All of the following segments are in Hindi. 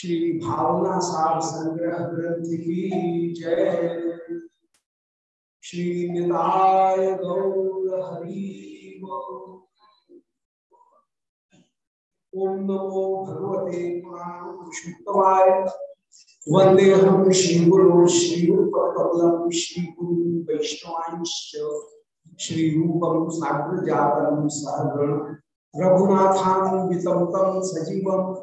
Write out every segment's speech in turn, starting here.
श्री भावना सार संग्रह ग्रंथ की जय। श्री निताय गौर हरि ओम नमो भगवते पुरुषोत्तमाय। वंदे हम श्री गुरु श्री रूपम श्री गुरु वैष्णवांश श्री रूपम साग्र जातम सहगण रघुनाथान्वितम तम सजीवम।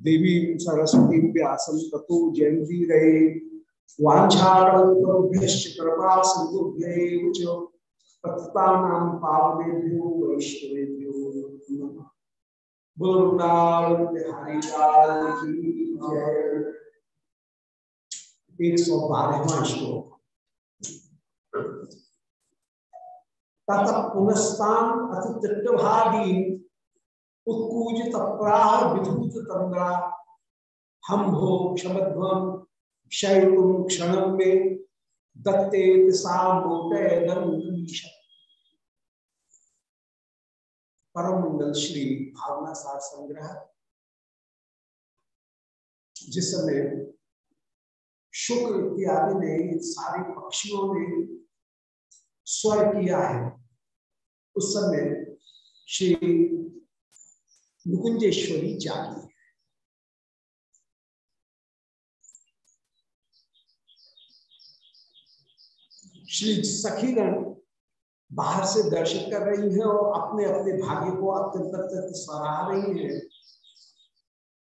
देवीं सरस्वती व्यासं ततो जयन्तीरये। वाञ्छाकल्पतरुभ्यश्च कृपा सिन्धुभ्यैव च पतितानां पावनेभ्यो, वैष्णवेभ्यो एक सौ श्लोक। अतिभागी उत्कूजित प्राह तंद्रा हम भो क्षमध्वम क्षण में दत्ते परम मंगल श्री भावना सार संग्रह। जिस समय शुक्र इत्यादि ने सारे पक्षियों ने स्वर किया है, उस समय श्री मुकुंजेश्वरी जागी। श्री सखीगण बाहर से दर्शन कर रही हैं और अपने अपने भाग्य को अत्यंत अत्यंत सराह रही हैं।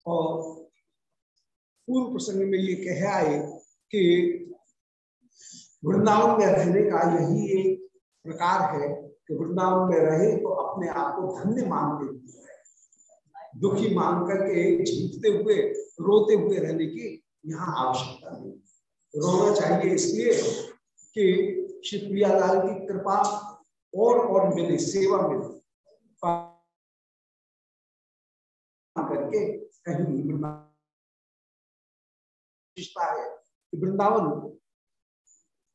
और पूर्व प्रसंग में ये कह आए कि वृंदावन में रहने का यही एक प्रकार है कि वृंदावन में रहे तो अपने आप को धन्य मान लेती है। दुखी मान करके झीकते हुए, रोते हुए रहने की यहाँ आवश्यकता नहीं। रोना चाहिए इसलिए कि श्री प्रियालाल की कृपा और और मिले, सेवा मिले। करके कहीं है वृंदावन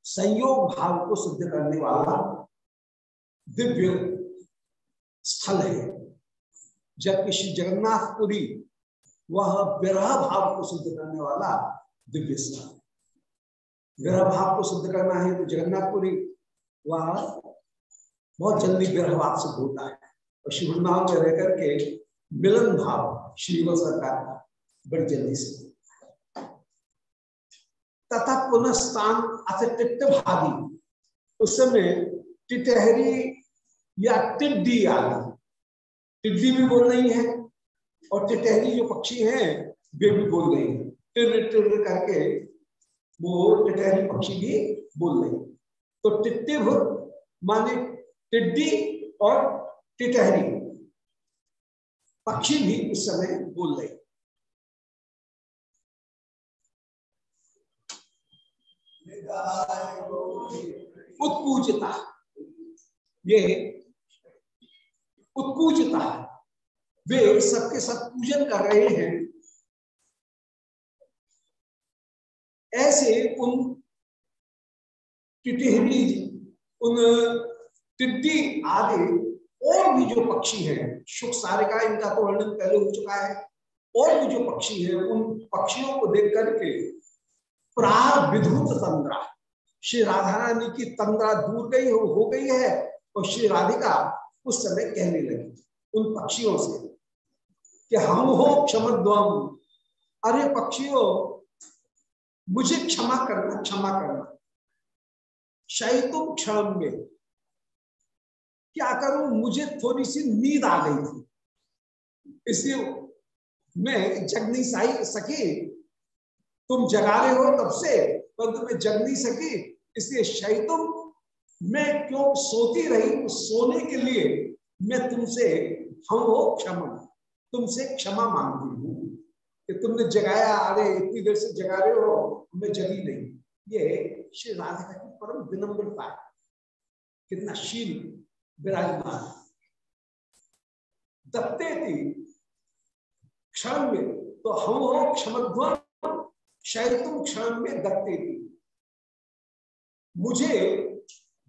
संयोग भाव को सिद्ध करने वाला दिव्य स्थल है। जबकि श्री जगन्नाथपुरी वह विरह भाव को सिद्ध करने वाला दिव्य स्थल विरह भाव को सिद्ध करना है तो जगन्नाथपुरी वह बहुत जल्दी विरह भाव सिद्ध होता है। और श्री वृंदावन में रह करके मिलन भाव श्री सरकार का बड़ी जल्दी से तथा पुनः स्थान अथ भागी। उस समय टिटहरी या टिड्डी आदि टिड्डी भी बोल रही है और टिटहरी जो पक्षी हैं, वे भी बोल रही है। टिर टिर करके वो टिटहरी पक्षी भी बोल रही है। तो टिट्टिभ माने टिड्डी और टिटहरी पक्षी भी उस समय बोल रहे उत्पूजता ये उत्कूजता है। वे सबके सब पूजन कर रहे हैं। ऐसे उन टिटहरी उन टिड्डी आदि और भी जो पक्षी हैं सुख सारिका इनका तो वर्णन पहले हो चुका है। और भी जो पक्षी हैं उन पक्षियों को देख करके प्रार विधुत तंद्रा। श्री राधा रानी की तंद्रा दूर गई हो, हो गई है और श्री राधिका उस समय कहने लगी उन पक्षियों से कि हम हो क्षमद्वम। अरे पक्षियों, मुझे क्षमा करना क्षमा करना। शैतुम क्षण में। क्या करूँ? मुझे थोड़ी सी नींद आ गई थी। इसलिए मैं जग नहीं सही सकी तुम जगा रहे हो तब से, परंतु मैं जग नहीं सकी इसलिए शैतुम मैं क्यों सोती रही सोने के लिए? मैं तुमसे, हम हो क्षमा। तुमसे क्षमा मांगती हूँ कि तुमने जगाया, अरे इतनी देर से जगा रहे हो, मैं जगी नहीं। ये श्री राधिका की परम विनम्रता है। कितना शील, विराजमान। दत्ते थी। क्षण में तो हम हो क्षमध्वन शायद तुम क्षण में दत्ते थी। मुझे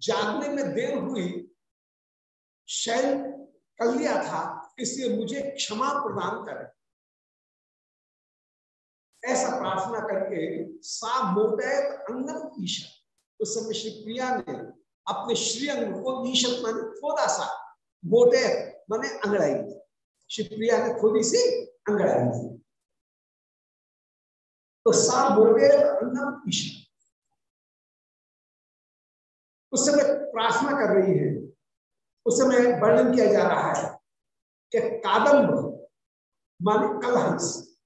जागने में देर हुई, शैल कर लिया था, इसलिए मुझे क्षमा प्रदान करें। ऐसा प्रार्थना करके सा मोटैत अंगम ईशा, उस समय श्री प्रिया ने अपने श्रीअंग को ईशत माने थोड़ा सा, मोटे माने अंगड़ाई श्री प्रिया ने थोड़ी सी अंगड़ाई तो सा मोटे अंगम ईशा। उस समय प्रार्थना कर रही है। उस समय वर्णन किया जा रहा है कि कादम्ब माने कलहंस।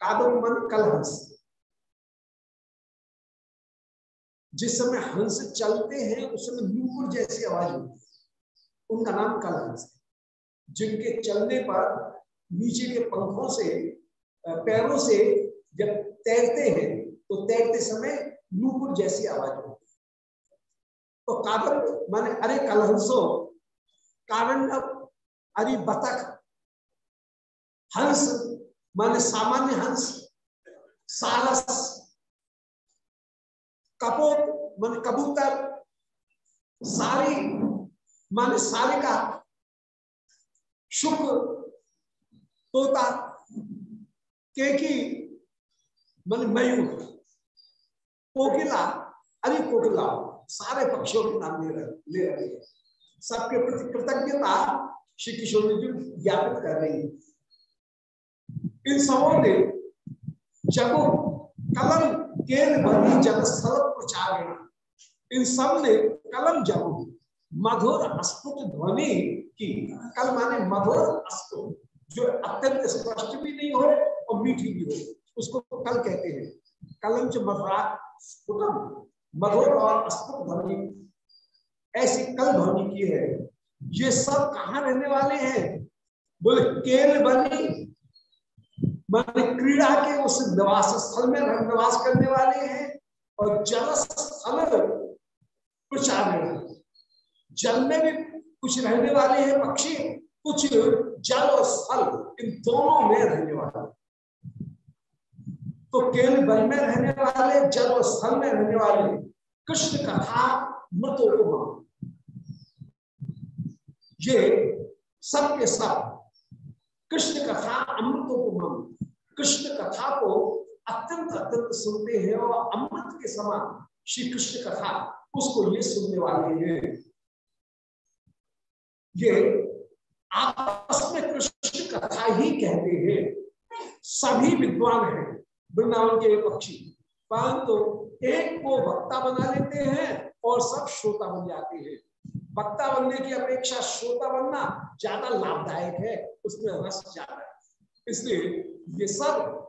कादम्ब माने कलहंस। जिस समय हंस चलते हैं, उस समय नूपुर जैसी आवाज़ होती है। उनका नाम कलहंस है। जिनके चलने पर नीचे के पंखों से पैरों से जब तैरते हैं तो तैरते समय नूपुर जैसी आवाज़ होती है। तो कादम माने, अरे कलहंसो, कारण अरे बतख, हंस, माने सामान्य हंस, सारस, कपोत, माने कबूतर, सारी, माने सारिका, शुक्र, तोता, केकी, माने मयूर, कोकिला, अरे कोकिला। सारे पक्षियों के नाम ले रहे ले रहे हैं। सबके प्रति कृतज्ञता श्री किशोर जी ज्ञापित कर रही है। इन सबों ने जब कलम केन बनी प्रचार। इन सबने कलम जब मधुर अस्फुट ध्वनि की। कल माने मधुर अस्फुट, जो अत्यंत स्पष्ट भी नहीं हो और मीठी भी हो। उसको कल कहते हैं कलम जो मधुरा मधुर और अस्फुट ध्वनि। ऐसी कल ध्वनि की है। ये सब कहा रहने वाले हैं? बोले केल बनी। माने क्रीड़ा के उस निवास स्थल में निवास करने वाले हैं और जल स्थल प्रचार जल में भी कुछ रहने वाले हैं पक्षी, कुछ जल और स्थल, इन दोनों में रहने वाले तो केवल बल में रहने वाले, जल स्थल में रहने वाले, कृष्ण कथा मृतोपमा ये सब के सब कृष्ण कथा अमृतोपम कृष्ण कथा को अत्यंत अत्यंत सुनते हैं और अमृत के समान श्री कृष्ण कथा उसको ये सुनने वाले हैं। ये आपस में कृष्ण कथा ही कहते हैं। सभी विद्वान हैं। वृंदावन के पक्षी। परंतु तो एक को वक्ता बना लेते हैं और सब श्रोता बन जाते हैं। वक्ता बनने की अपेक्षा श्रोता बनना ज़्यादा लाभदायक है, उसमें रस ज़्यादा है। इसलिए ये सब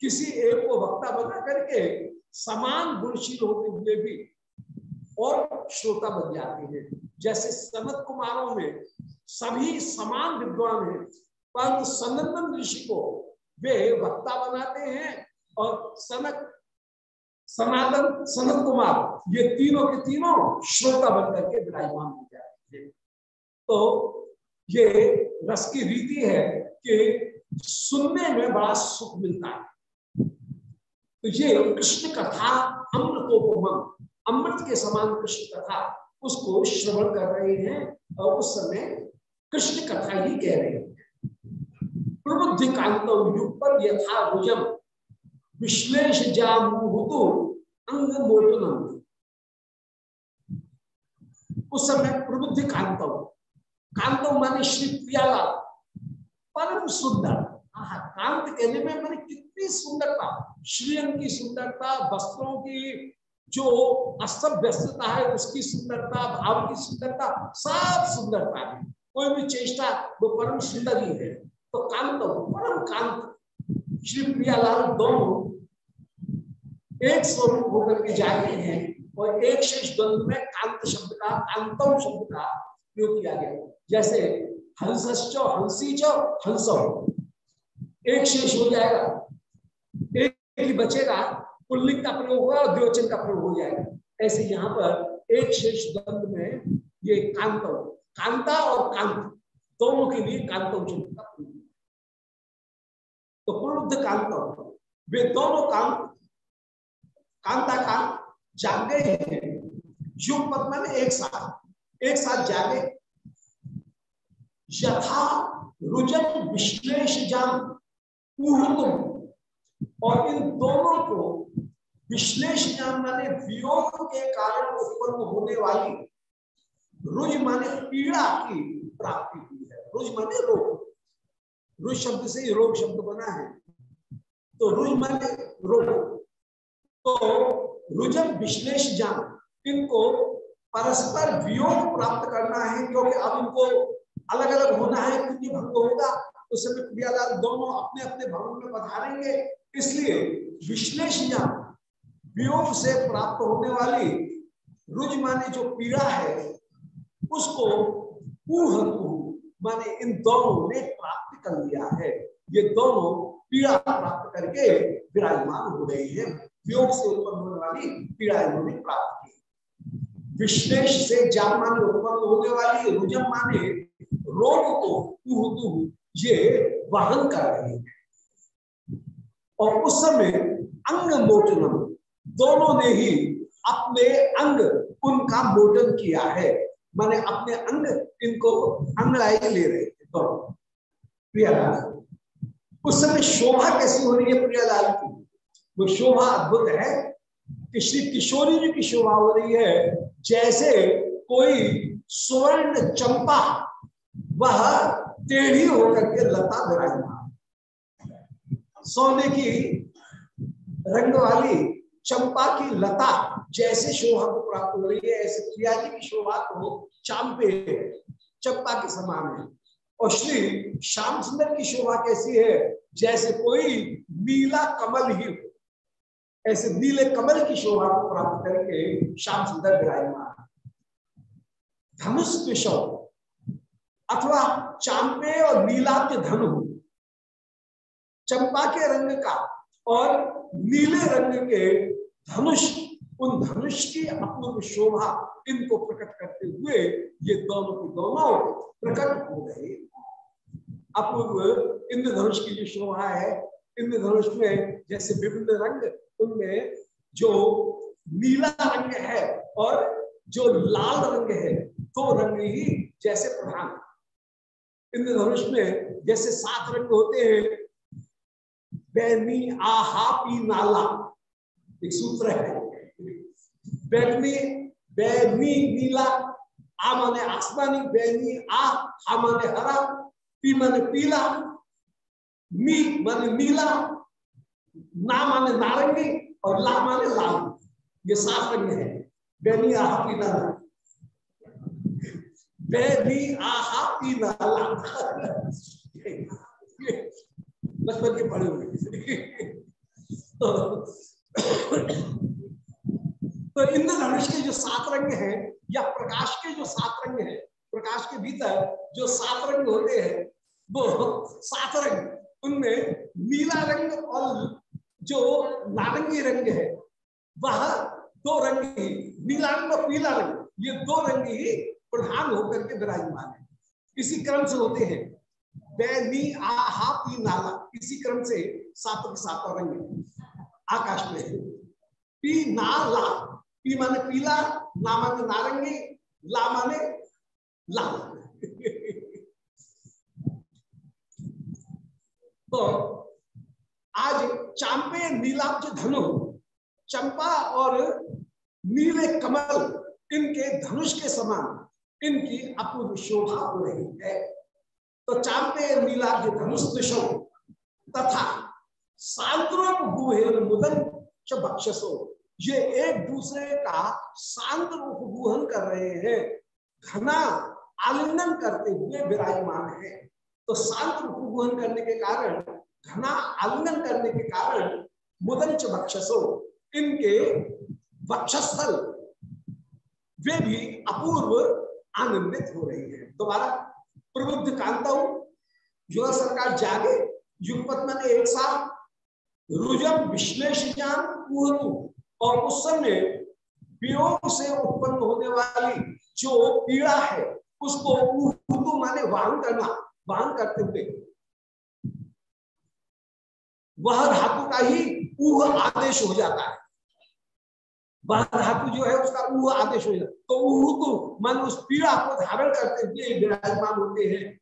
किसी एक को वक्ता बना करके समान गुणशील होते हुए भी और श्रोता बन जाते हैं। जैसे सनत कुमारों में सभी समान विद्वान हैं, परंतु सनंदन ऋषि को वे वक्ता बनाते हैं और सनक, सनातन, सनत कुमार, ये तीनों के तीनों श्रोता बनकर के विराजमान हो जाएँगे तो ये रस की रीति है कि सुनने में बड़ा सुख मिलता है। तो ये कृष्ण कथा अमृतोपम अमृत के समान कृष्ण कथा, उसको श्रवण कर रहे हैं और उस समय कृष्ण कथा ही कह रहे हैं। प्रबुद्धि कांत युग पर यथा विश्लेष जामुतु अंग मोटनम उस समय प्रबुद्धि कांतव कांतव माने श्री प्रियाला परम सुंदर। कांत कहने में मैंने कितनी सुंदरता। श्रीअंग की सुंदरता, वस्त्रों की जो अस्त व्यस्तता है, उसकी सुंदरता, भाव की सुंदरता सब सुंदरता है। कोई भी चेष्टा, वो परम सुंदर ही है। तो कांत परम कांत श्री प्रियालाल दोनों एक स्वरूप होकर के जा रहे हैं और एक शेष द्वंद में कांत शब्द का, कांतम शब्द का प्रयोग किया गया। जैसे हंसो हँसी चो हंसो। एक शेष हो जाएगा। एक ही बचेगा, पुल्लिंग का प्रयोग होगा और द्योचन का प्रयोग हो जाएगा। ऐसे यहाँ पर एक शेष द्वंद में ये कांत कांता और कांत, दोनों के लिए कांतम शब्द का प्रयोग। तो प्रबुद्ध कांत वे दोनों कांत कांता कांत जागे हैं। युग पद में एक साथ एक साथ जागे। यथा रुजन विश्लेष जान और इन दोनों को विश्लेष ज्ञान माने वियोग के कारण उत्पन्न होने वाली रुज माने पीड़ा की प्राप्ति हुई है। रुज माने रोग। रुज शब्द से ही रोग शब्द बना है। तो रुज माने रोग। तो रुजन विश्लेष ज्ञान इनको परस्पर वियोग प्राप्त करना है, क्योंकि अब इनको अलग अलग होना है क्योंकि भंग होगा उस समय क्रियादार दोनों अपने अपने भवन में पधारेंगे। इसलिए विश्लेषण वियोग से प्राप्त होने वाली रुज माने जो पीड़ा है, उसको माने इन दोनों ने प्राप्त कर लिया है। ये दोनों पीड़ा प्राप्त करके विराजमान हो रहे हैं। वियोग से उत्पन्न होने वाली पीड़ा इन्होंने प्राप्त की। विश्लेष से जान माने उत्पन्न होने वाली रुजम माने रोग को तुह तुह ये वहन कर रहे हैं। और उस समय अंग मोटनम दोनों ने ही अपने अंग उनका मोटन किया है। माने अपने अंग इनको अंगड़ाई ले रहे थे दोनों प्रियालाल। उस समय शोभा कैसी हो रही है प्रियालाल की? वो शोभा अद्भुत है कि श्री किशोरी जी की शोभा हो रही है। जैसे कोई स्वर्ण चंपा, वह टेढ़ी होकर के लता विराजमान। सोने की रंग वाली चंपा की लता जैसे शोभा को प्राप्त हो रही है, ऐसे प्रिया जी की शोभा को चांपे। चंपा के समान है। और श्री श्याम सुंदर की शोभा कैसी है? जैसे कोई नीला कमल ही हो। ऐसे नीले कमल की शोभा को प्राप्त करके श्याम सुंदर विराजमान धनुष विषव अथवा चांपे और नीलाद्य धनु चंपा के रंग का और नीले रंग के धनुष उन धनुष की अपूर्व शोभा इनको प्रकट करते हुए ये दोनों के दोनों प्रकट हो गए अपूर्व इंद्र धनुष की जो शोभा है, इंद्रधनुष में जैसे विभिन्न रंग, उनमें जो नीला रंग है और जो लाल रंग है, दो तो रंग ही जैसे प्रधान। इंद्रधनुष में जैसे सात रंग होते हैं, बैनी, आहा पी नाला एक सूत्र है। बैगनी बैनी नीला आ माने आसमानी बैनी आ हा माने हरा पी माने पीला मी माने नीला ना माने नारंगी और ला माने लाल। ये सात रंग है। बैनी आहा पी नाला बैनी आहा पीना बचपन के पढ़े हुए। तो, तो इंद्र धनुष के जो सात रंग हैं या प्रकाश के जो सात रंग हैं, प्रकाश के भीतर जो सात रंग होते हैं, वो सात रंग, उनमें नीला रंग और जो नारंगी रंग है, वह दो रंग ही, नीला रंग और पीला रंग, ये दो रंग ही प्रधान होकर के विराजमान है। इसी क्रम से होते हैं बैनी आ, हा, पी नाला इसी क्रम से सातों सातों रंग आकाश में, पी, ना, ला पी माने पीला ना माने नारंगी, ला माने लाल। तो आज चांपे नीलाब्ज धनु चंपा और नीले कमल, इनके धनुष के समान, इनकी अपूर्व शोभा हो रही है। तो चांपे नीलाब्ज धनुष दिशो, तथा सांद्रोप गुहेर मुदन च बक्षसो। ये एक दूसरे का शांत रूप गुहन कर रहे हैं। घना आलिंगन करते हुए विराजमान है। तो शांत रूप गुहन करने के कारण घना आलिंगन करने के कारण मुदंच बक्षसो इनके वक्षस्थल, वे भी अपूर्व आनंदित हो रही है। दोबारा प्रबुद्ध कांता हूँ युवा सरकार जागे, युगपत मैंने एक साथ, रुजम विश्लेषण और उस समय वियोग से उत्पन्न होने वाली जो पीड़ा है, उसको उर्दू माने वाहन करना वाहन करते हुए। वह धातु का ही ऊह आदेश हो जाता है। वह धातु जो है, उसका ऊह आदेश हो जाता है। तो उर्दू मन उस पीड़ा को धारण करते हुए विराजमान होते हैं।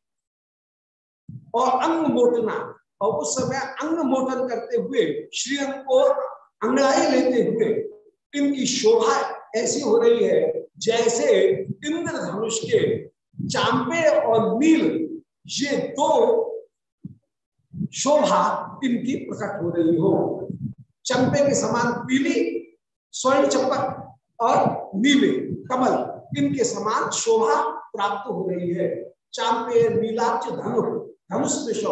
और अंग मोटना, और उस समय अंग मोटन करते हुए श्रीअंग को अंगड़ाई लेते हुए इनकी शोभा ऐसी हो रही है जैसे इंद्रधनुष के चांपे और नील, ये दो शोभा इनकी प्रकट हो रही हो। चंपे के समान पीली, स्वर्ण चंपक और नीले, कमल, इनके समान शोभा प्राप्त हो रही है। चांपे नीलाच धनु, धनुष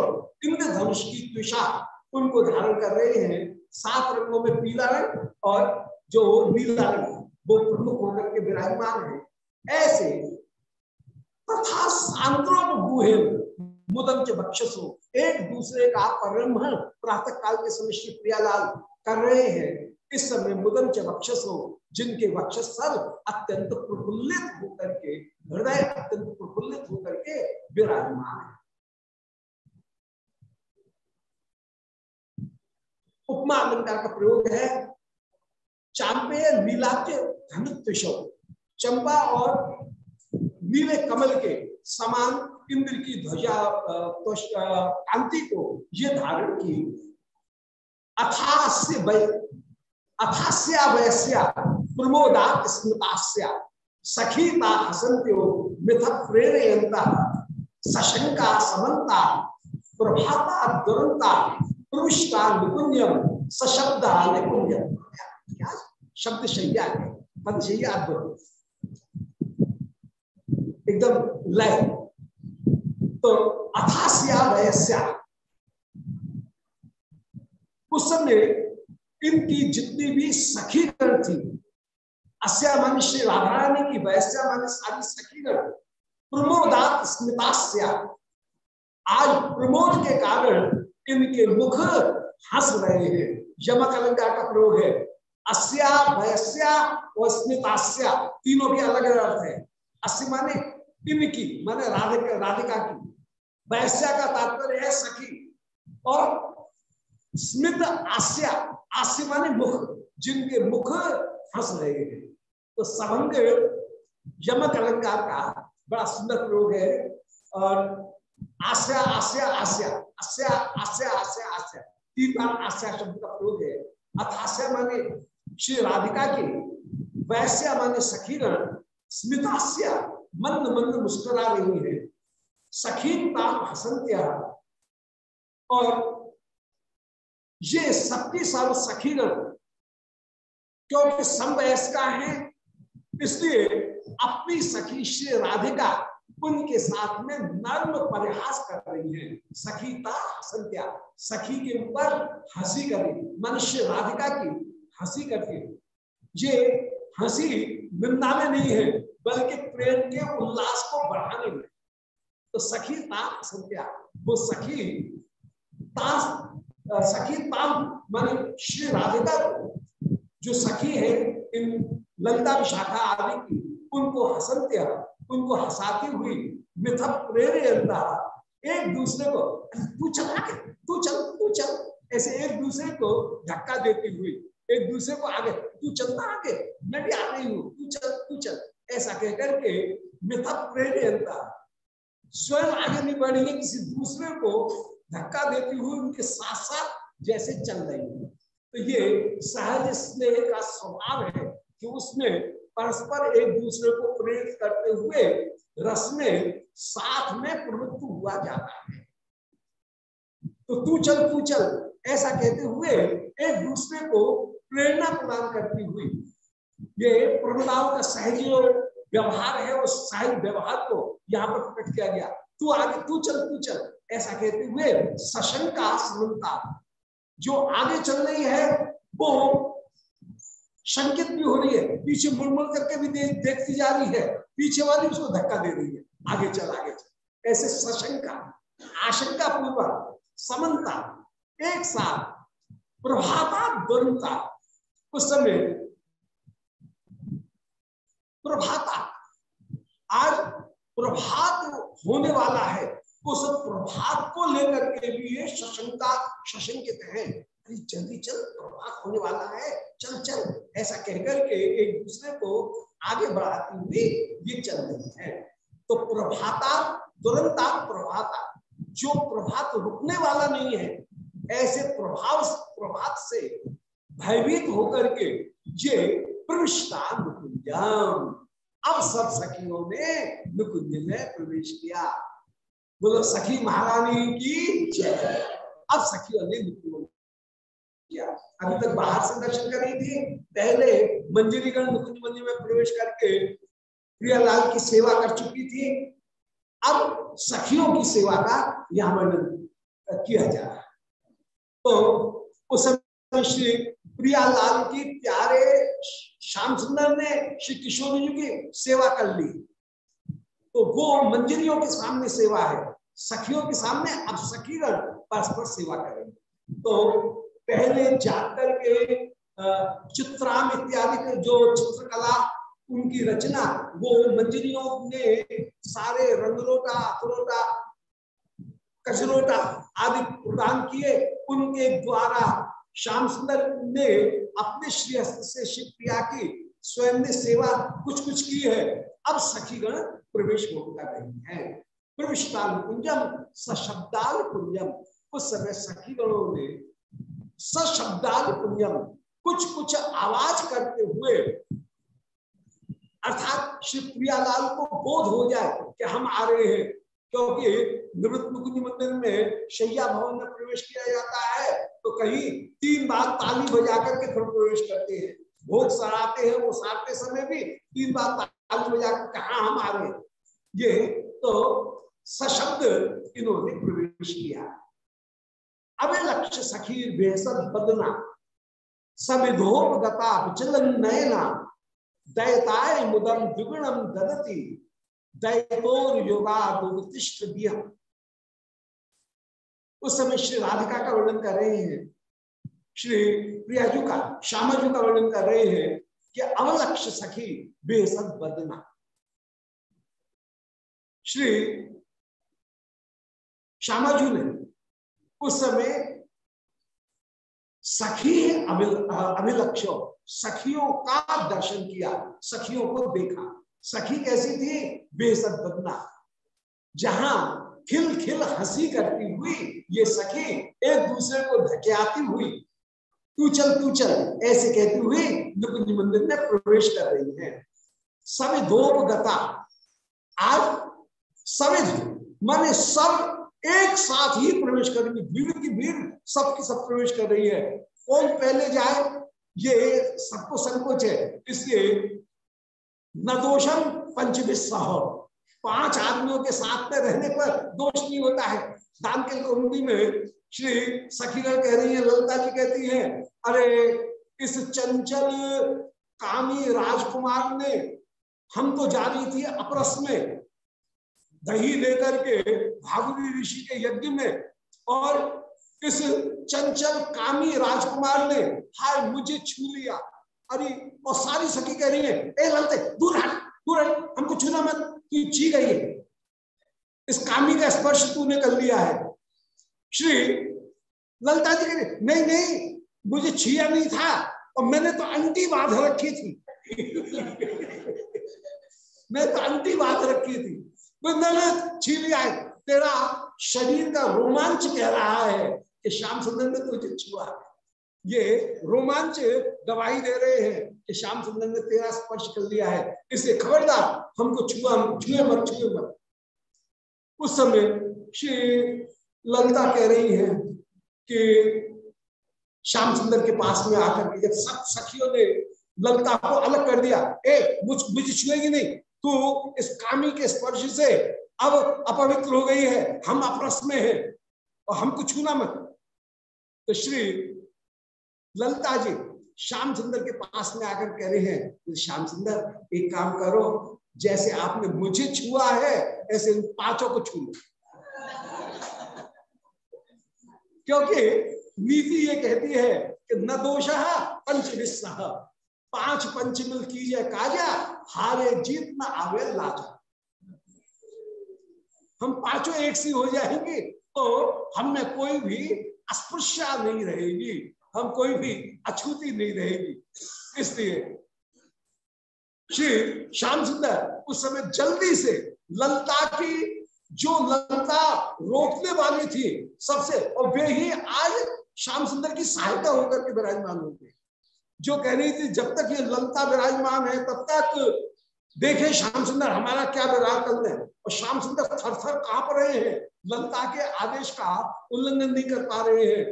इंद्र धनुष की त्विषा उनको धारण कर रहे हैं। सात रंगों में पीला रंग और जो नीला रंग वो प्रमुख होकर के विराजमान है। ऐसे तथा सांद्रोपगुहे मुदम के बक्षसो एक दूसरे का परम्भ प्रातः काल के समय श्री प्रियालाल कर रहे हैं। इस समय मुदम च बक्षसो जिनके वक्षस्थल अत्यंत प्रफुल्लित होकर के, हृदय अत्यंत प्रफुल्लित होकर के विराजमान है। उपमा अलंकार का प्रयोग है। चांपे नीलाते धनुत्विशो चंपा और नीले कमल के समान इंद्र की ध्वजा कांति को ये धारण की अथास्य अथास्या वैस्या प्रमोदा स्मृतास्या सखीता हसंत्यो मिथ प्रेरयंता सशंका समन्ता, प्रभाता दुरंता पुरुष का सशब्द निपुण्यम क्या शब्द शैया है। पद शैया एकदम लय। तो अथास्या वयस्या। उस समय इनकी जितनी भी सखीगण थी, अस्या मान श्री राधा रानी की वयस्या मान सारी सखीगण प्रमोदात स्मितास्या आज प्रमोद के कारण इनके मुख हंस रहे हैं। यमक अलंकार का प्रयोग है। अस्या, भयस्या और स्मितास्या तीनों के अलग अलग अर्थ है। अस्य माने इनकी, माने राधिका राधिका की। वैश्या का तात्पर्य है सखी। और स्मित आस्या आस्य माने मुख, जिनके मुख हंस रहे हैं। तो सबंग यमक अलंकार का बड़ा सुंदर प्रयोग है। और आस्या आस्या आस्या तीन बार शब्द का प्रयोग है। माने श्री राधिका की वैश्या माने सखीरण स्मितास्या, मंद मंद मुस्कुरा रही है। सखीनता हसंत्या और ये सबकी सब सखीरण क्योंकि समवयस्का है, इसलिए अपनी सखी श्री राधिका उनके साथ में नर्म परिहास कर रही है। सखीता संत्या सखी के ऊपर हँसी कर रही। मनुष्य राधिका की हँसी करती ये हँसी निंदा में नहीं है, बल्कि प्रेम के उल्लास को बढ़ाने में। तो सखी ता संत्या वो सखी ता सखी ता मान श्री राधिका को, जो सखी है, इन ललिता विशाखा आदि की, उनको हसंत्य। उनको हंसाती हुई मिथ प्रेरणता एक दूसरे को, तू चल आगे, तू चल तू चल। ऐसे एक दूसरे को धक्का देती हुई, एक दूसरे को आगे, तू चलना आगे, मैं भी आ रही हूँ, तू चल तू चल। ऐसा कह करके मिथ प्रेरणता स्वयं आगे नहीं बढ़ेंगे किसी दूसरे को धक्का देती हुई उनके साथ साथ जैसे चल रही है तो ये सहज स्नेह का स्वभाव है कि उसमें परस्पर एक दूसरे को प्रेरित करते हुए रस में, साथ में प्रवृत्त हुआ जाता है। तो तू चल तू चल, ऐसा कहते हुए एक दूसरे को प्रेरणा प्रदान करती हुई, ये प्रभुदाओं का सहज व्यवहार है, उस सहज व्यवहार को यहाँ पर प्रकट किया गया। तू आगे, तू चल तू चल, ऐसा कहते हुए सशंका समता जो आगे चल रही है, वो शंकित भी हो रही है। पीछे मुड़ मुड़ करके भी दे, देखती जा रही है। पीछे वाली उसको धक्का दे रही है। आगे चल आगे चल। ऐसे सशंका आशंका पूर्वक समन्ता एक साथ प्रभाता दुर्मता उस समय प्रभाता आज प्रभात होने वाला है। उस प्रभात को लेकर के लिए सशंका सशंकित है। जल्दी चल प्रभात होने वाला है। चल चल, ऐसा कहकर के एक दूसरे को आगे बढ़ाती हुई ये चल रही है। तो प्रभाता तुरंता प्रभाता, जो प्रभात रुकने वाला नहीं है, ऐसे प्रभाव, प्रभात से भयभीत होकर के ये प्रविष्टा नुकुंजम अब सब सखियों ने नुकुंज में प्रवेश किया। बोलो, सखी महारानी की जय। अब सखियों ने नुकुंज अभी तक बाहर से दर्शन कर रही थी। पहले मंजरीगण नुकुंज मंदिर में प्रवेश करके प्रियालाल की सेवा कर चुकी थी। अब सखियों की सेवा का यहाँ वर्णन किया जा रहा तो उस समय श्री प्रियालाल की प्यारे श्याम सुंदर ने श्री किशोर जी की सेवा कर ली। तो वो मंजरियों के सामने सेवा है। सखियों के सामने अब सखीगण परस्पर सेवा करेंगे। तो पहले जाकर के चित्राम इत्यादि जो चित्रकला, उनकी रचना, वो मंजरियों ने सारे रंगरोटा अखरोटा कचरोटा आदि प्रदान किए। उनके द्वारा श्याम सुंदर ने अपने श्रीहस्त से शिव प्रिया की स्वयं ने सेवा कुछ कुछ की है। अब सखीगण प्रवेश कर रही है। प्रविष्टाल कुंजम सशब्दाल कुंजम उस समय सखीगणों ने सशब्दाल कुछ कुछ आवाज़ करते हुए, अर्थात श्री प्रियालाल को बोध हो जाए कि हम आ रहे हैं, क्योंकि निवृत्त मुकुंज मंदिर में शैया भवन में प्रवेश किया जाता है तो कहीं तीन बार ताली बजा करके फिर प्रवेश करते हैं। भोग सराते हैं, वो सारते समय भी तीन बार ताली बजा कर कहा हम आ रहे हैं? ये तो सशब्द इन्होंने प्रवेश किया। अबे लक्ष्य सखीर बेसद बदना। सविधोप गता विचलन नयना। दैताय मुदम द्विगुणम ददती। दैतोर योगा दुतिष्ठ उस समय श्री राधिका का वर्णन कर रहे हैं। श्री प्रियाजू का, श्यामाजू का वर्णन कर रहे हैं कि अवलक्ष्य सखी, बेसद बदना। श्री श्यामाजू ने उस समय सखी अभिलक्ष्य सखियों का दर्शन किया, सखियों को देखा। सखी कैसी थी? बेसद बदना जहाँ खिल खिल हँसी करती हुई ये सखी एक दूसरे को धकेआती हुई, तू चल तू चल। ऐसे कहती हुई नुकुंज मंदिर में प्रवेश कर रही है। सविधोप गता आज सविध, माने सब एक साथ ही प्रवेश करेंगे भीड़ की भीड़ सबकी सब प्रवेश कर रही है। कौन पहले जाए? ये सबको संकोच है। इसलिए न दोषम पंचविस्साह। पाँच आदमियों के साथ में रहने पर दोष नहीं होता है। दान के कुंडी में श्री सखीगढ़ कह रही है, ललता जी कहती है, अरे इस चंचल कामी राजकुमार ने हम तो जा रही थी अपरस में। दही लेकर के भागवी ऋषि के यज्ञ में और इस चंचल कामी राजकुमार ने, हाय, मुझे छू लिया। अरे और सारी सखी कह रही है, ए, ललते, दूर हट दूर हट, हमको छूना मत कि ची गई है। इस कामी का स्पर्श तूने कर लिया है। श्री ललता जी कह रही, नहीं नहीं, मुझे छिया नहीं था, और मैंने तो अंटी बाँध रखी थी। मैं तो अंटी बाँध रखी थी। मैंने छी लिया है तेरा शरीर का रोमांच कह रहा है कि श्याम सुंदर ने तुझे छुआ ये रोमांच दवाई दे रहे हैं कि श्याम सुंदर ने तेरा स्पर्श कर लिया है। इसलिए खबरदार, हमको छुआ छुए मत छुए मत। उस समय श्री ललिता कह रही है कि श्याम सुंदर के पास में आकर के जब सब सखियों ने ललिता को अलग कर दिया, ए, मुझ, मुझे छुएगी नहीं। तू इस कामी के स्पर्श से अब अपवित्र हो गई है। हम अपरस में है और हमको छूना मत। तो श्री ललता जी श्याम सुंदर के पास में आकर कह रहे हैं श्याम सुंदर, एक काम करो, जैसे आपने मुझे छुआ है, ऐसे इन पाँचों को छू लो। क्योंकि नीति ये कहती है कि न दोष पंच पाँच पंचमिल कीजिए, काजा, हारे जीत न आवे लाजा। हम पाँचों एक सी हो जाएँगे तो हमें कोई भी अस्पृश्या नहीं रहेगी, हम कोई भी अछूती नहीं रहेगी। इसलिए श्री श्याम सुंदर उस समय जल्दी से ललता की, जो ललता रोकने वाली थी सबसे, और वे ही आज श्याम सुंदर की सहायता होकर के विराजमान होंगे जो कह रही थी, जब तक ये ललता विराजमान है, तब तक देखे श्याम सुंदर, हमारा क्या व्यवहार करते हैं? और श्याम सुंदर थर थर काँप रहे हैं। ललता के आदेश का उल्लंघन नहीं कर पा रहे हैं।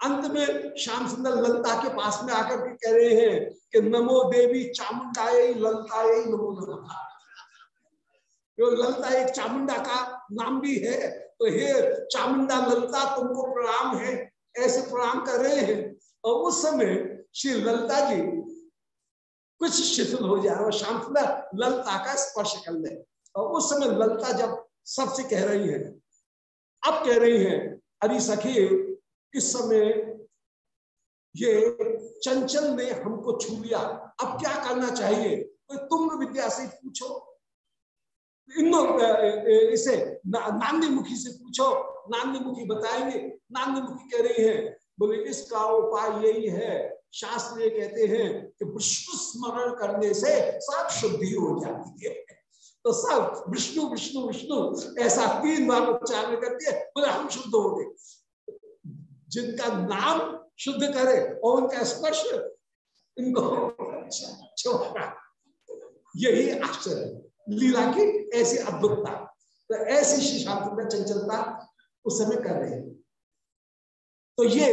अंत में श्याम सुंदर ललता के पास में आकर के कह रहे हैं कि नमो देवी चामुंडाए ललताए नमो नमः। ललता एक चामुंडा का नाम भी है तो हे चामुंडा ललता, तुमको प्रणाम है, ऐसे प्रणाम कर रहे हैं। और उस समय श्री ललता जी कुछ शिथिल हो जाए और सुंदर ललता का स्पर्श कर ले। और उस समय ललता जब सबसे कह रही है, अब कह रही है अरे सखी, इस समय ये चंचल ने हमको छू लिया, अब क्या करना चाहिए? तो तुम विद्या से पूछो। इन इसे नान्दी मुखी से पूछो। नान्दी मुखी बताएँगे। नान्दी मुखी कह रही है, बोले, इसका उपाय यही है शास्त्र ये कहते हैं कि विष्णु स्मरण करने से सब शुद्धि हो जाती है। तो सब विष्णु विष्णु विष्णु, ऐसा तीन बार उच्चारण करके बोले, हम शुद्ध हो गए। जिनका नाम शुद्ध करे और उनका स्पर्श, इनको छोड़ा यही आश्चर्य लीला की ऐसी अद्भुतता तो ऐसी श्री शांति चंचलता उस समय कर रहे तो ये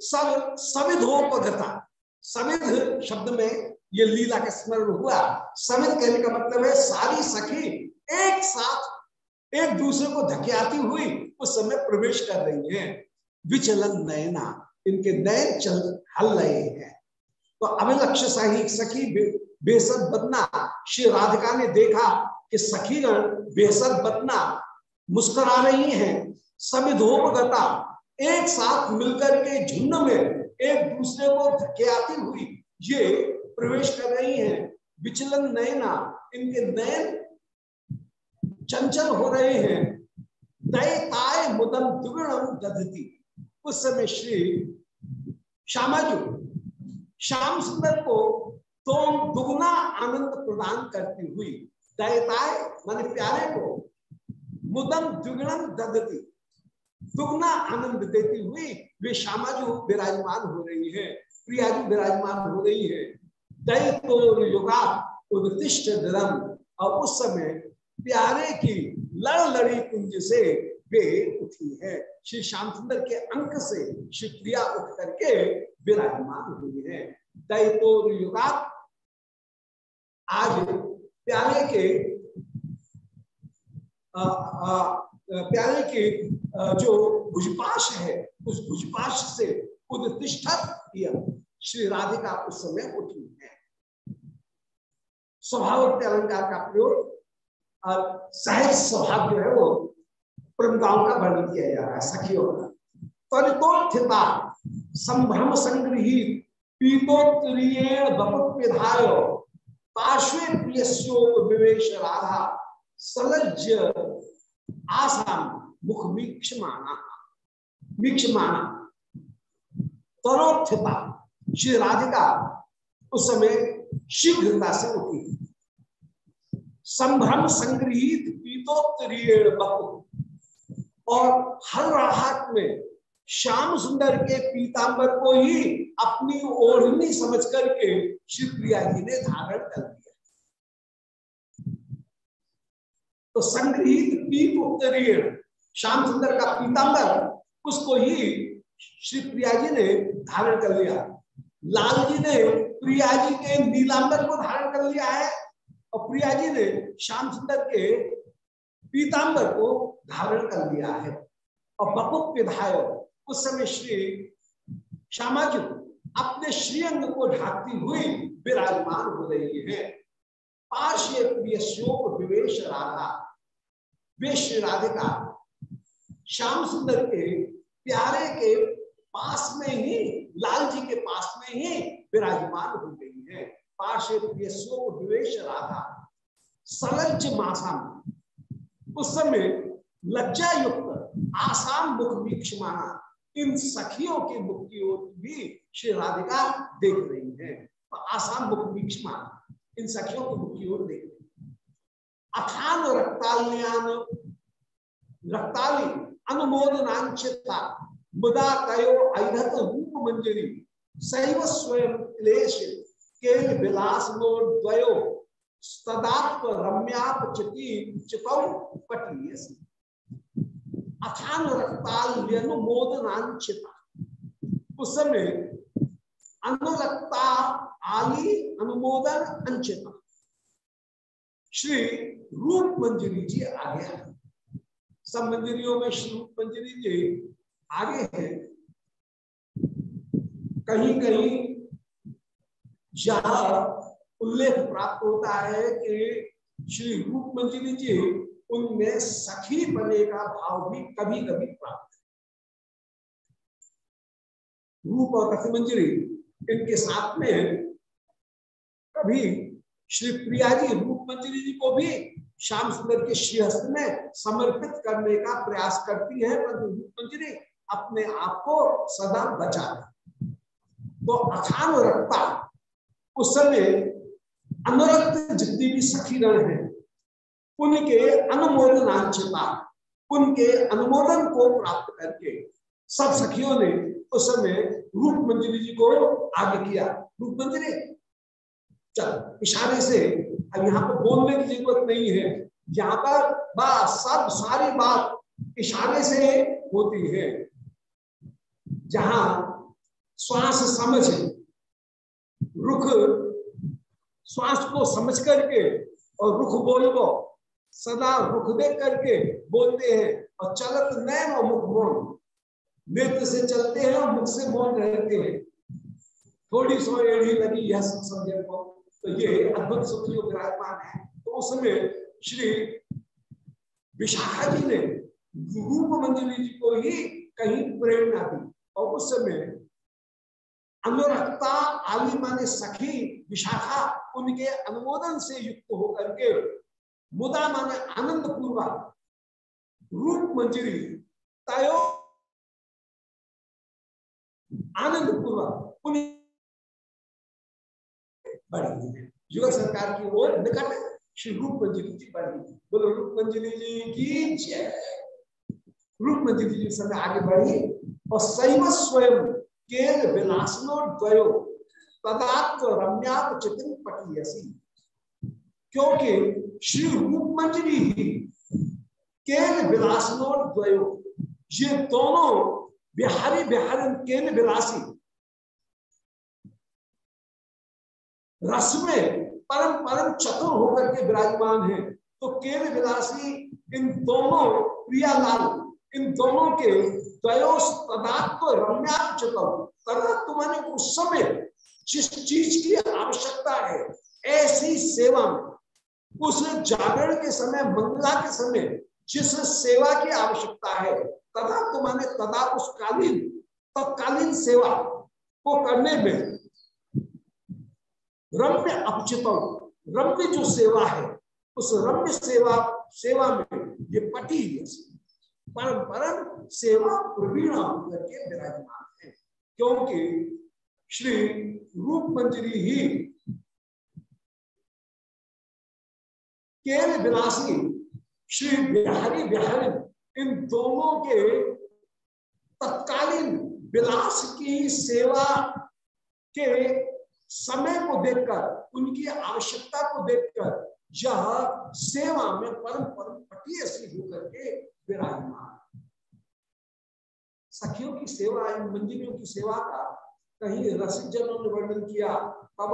सब, सविधोपगता समिध शब्द में ये लीला का स्मरण हुआ। समिध कहने का मतलब है, सारी सखी एक साथ एक दूसरे को धकियाती हुई उस समय प्रवेश कर रही है। विचलन नयना, इनके नयन चल हल रहे हैं। तो अभिलक्ष्य सही सखी बेसद बदना। श्री राधिका ने देखा कि सखीगण बेसद बदना मुस्कुरा रही हैं। समिधोपगता, एक साथ मिलकर के झुंड में एक दूसरे को धके हुई। ये प्रवेश कर रही हैं। विचलन नयना। इनके नयन चंचल हो रहे हैं। दयताय मुदम दुगुणम दधती। उस समय श्री श्यामाजू श्याम सुंदर को तो दुगुना आनंद प्रदान करती हुई दयताय मान प्यारे को, मुदम द्विगुणम दधती। दुगना आनंद देती हुई वे श्यामाजू विराजमान हो रही है प्रियाजू विराजमान हो रही है। धर्म। और उस समय प्यारे की लड़ लड़ी कुंज से वे उठी है। श्री श्याम सुंदर के अंक से श्री प्रिया उठ करके विराजमान हुई है। दैतोर युगा आज प्यारे के आ, आ, प्यारे के जो भुजपाश है, उस भुजपाश से उदिष्ठत श्री राधिका उस समय उठी है। स्वभाव अलंकार का प्रयोग और सहज स्वभाव जो है वो प्रमदाओं का वर्णन किया जा रहा है, सखियों का। परितोत्थिता संभ्रम संग्रहित पीतोत्तरीय पार्श्वे प्रियस्यो विवेश राधा, सलज्ज आसाम मुख मीक्षमाना मीक्षमाना। तरोत्थिता श्री राधिका उस समय शीघ्रता से उठी। संभ्रम संग्रहित पीतोत्तरीय और हर राहत में श्याम सुंदर के पीतांबर को ही अपनी ओढ़नी समझ करके श्री प्रिया जी ने धारण कर दिया तो संग्रहित पीत उत्तरीय। श्याम सुंदर का पीतांबर, उसको ही श्री प्रिया जी ने धारण कर लिया। लाल जी ने प्रिया जी के नीलांबर को धारण कर लिया है। और प्रिया जी ने श्याम सुंदर के पीतांबर को धारण कर लिया है। और बपुक विधायक, उस समय श्री श्यामा जी अपने श्रीअंग को ढाकती हुई विराजमान हो रही है। पार्श्व प्रिय शोक विवेश राधा। वे श्री राधिका। श्याम सुंदर के प्यारे के पास में ही, लाल जी के पास में ही विराजमान हो गई है। पार्श्व प्रिय शोक विवेश राधा। सलज मासाम उस समय लज्जा युक्त आसाम मुख वीक्षमाना, इन सखियों के मुख की ओर भी श्री राधिका देख रही है। तो आसाम मुख वीक्षमा इन सखियों के मुख की ओर देख रही अथान रक्ताल्यान, रक्ताली, अनुमोदनांचिता, मुदा तयो अधत रूप मंजरी सैव स्वयं क्लेश केल विलास द्वयो तदात्म रम्याप चिति चितौ पटीय अथान रक्ताल्यनुमोदनांचिता उस समय अनुरक्ता आली अनुमोदन अंचिता। श्री रूप मंजरी जी आगे हैं। सब मंजरियों में श्री रूप मंजरी जी आगे हैं। कहीं कहीं जहाँ उल्लेख प्राप्त होता है कि श्री रूप मंजरी जी उनमें सखी बने का भाव भी कभी कभी प्राप्त है। रूप और रथमंजरी इनके साथ में कभी श्री प्रिया जी रूप मंजरी जी को भी श्याम सुंदर के श्रीहस्त में समर्पित करने का प्रयास करती है पर रूप अपने आप को सदा बचा तो अथान रखता उस समय अनुरक्त जितनी भी सखी गण है, उनके अनुमोदनांचिता उनके अनुमोदन को प्राप्त करके सब सखियों ने उस समय रूप मंजरी जी को आगे किया। रूप मंजरी चल, इशारे से अब यहाँ पर बोलने की ज़रूरत नहीं है। यहाँ पर बात, सब, सारी बात इशारे से होती है। जहाँ श्वास समझ रुख श्वास को समझ करके और रुख बोलो सदा रुख देख करके बोलते हैं और चलत नैन और मुख मौन नेत्र से चलते हैं और मुख से मौन रहते हैं। थोड़ी सो एड़ी लगी यह समझे को। तो ये अद्भुत सुख जो विराजमान है। तो उसमें श्री विशाखा जी ने रूप मंजरी जी को ही कहीं प्रेरणा दी। और उस समय अनुरक्ता आली माने सखी विशाखा उनके अनुमोदन से युक्त होकर के मुदा माने आनंद पूर्वक रूप मंजरी तय आनंद पूर्वक उन्हें बढ़ी है युवक सरकार की ओर निकट श्री रूप मंजरी जी बढ़ी बोलो रूप मंजरी जी की जय। रूप मंजरी जी समय आगे बढ़ी और सैव स्वयं केल विलासनो द्वयो तदात्म रम्याप चित्र पटी क्योंकि श्री रूप ही केन विलासनो द्वयो, ये दोनों बिहारी बिहारी केन विलासी रस में परम परम चतुर होकर के विराजमान है। तो केन विलासी, इन दोनों प्रियालाल, इन दोनों के माने उस समय जिस चीज़ की आवश्यकता है, ऐसी सेवा, उस जागरण के समय, मंगला के समय, जिस सेवा की आवश्यकता है, तथा तो माने तदा उस कालीन तत्कालीन सेवा को करने में रम्य अपचित रम्य जो सेवा है, उस रम्य सेवा सेवा में ये पटी परम परम सेवा प्रवीण होकर के विराजमान है। क्योंकि श्री रूप मंजरी ही केल विलासी, श्री बिहारी बिहारी, इन दोनों के तत्कालीन विलास की सेवा के समय को देखकर, उनकी आवश्यकता को देखकर यह सेवा में परम परम पटीय होकर के विराजमान। सखियों की सेवा, इन मंजिलों की सेवा का कहीं रसिक जनों ने वर्णन किया, तब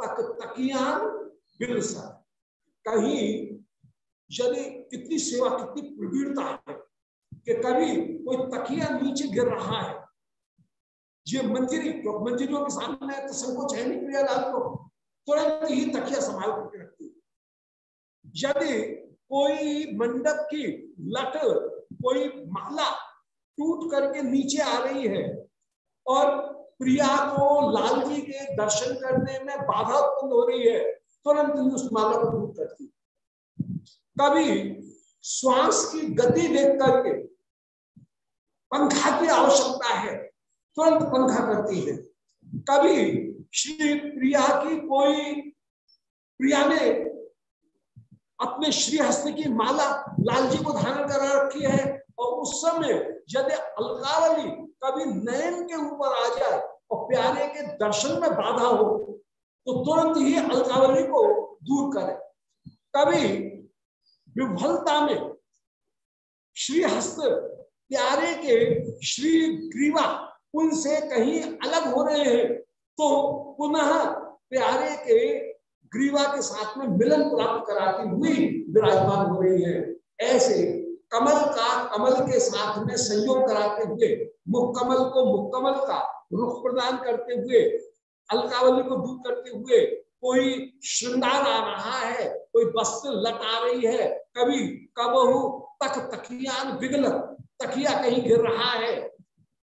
तक तकियान बिलसा कहीं यदि कितनी सेवा, कितनी प्रवीणता है कि कभी कोई तकिया नीचे गिर रहा है ये मंजिरी मंजिरियों के सामने तो संकोच है नहीं प्रियालाल को तुरंत ही तकिया संभाल करके रखती यदि कोई मंडप की लट, कोई माला टूट करके नीचे आ रही है और प्रिया को लाल जी के दर्शन करने में बाधा उत्पन्न हो रही है, तुरंत ही उस माला को दूर करती कभी श्वास की गति देख करके पंखा की आवश्यकता है। तुरंत पंखा करती है। कभी श्री प्रिया की कोई प्रिया ने अपने श्री हस्त की माला लाल जी को धारण करा रखी है और उस समय यदि अलकावली कभी नयन के ऊपर आ जाए और प्यारे के दर्शन में बाधा हो तो तुरंत ही अलकावली को दूर करे। कभी विफलता में श्री हस्त प्यारे के श्री ग्रीवा उनसे कहीं अलग हो रहे हैं तो पुनः प्यारे के ग्रीवा के साथ में मिलन प्राप्त कराती हुई विराजमान हो रही है। ऐसे कमल का कमल के साथ में संयोग कराते हुए, मुक्कमल को मुक्कमल का रुख प्रदान करते हुए, अलकावली को दूर करते हुए कोई श्रृंगार आ रहा है, कोई वस्त्र लट आ रही है, कभी कबहू तक तकिया बिगल तकिया कहीं गिर रहा है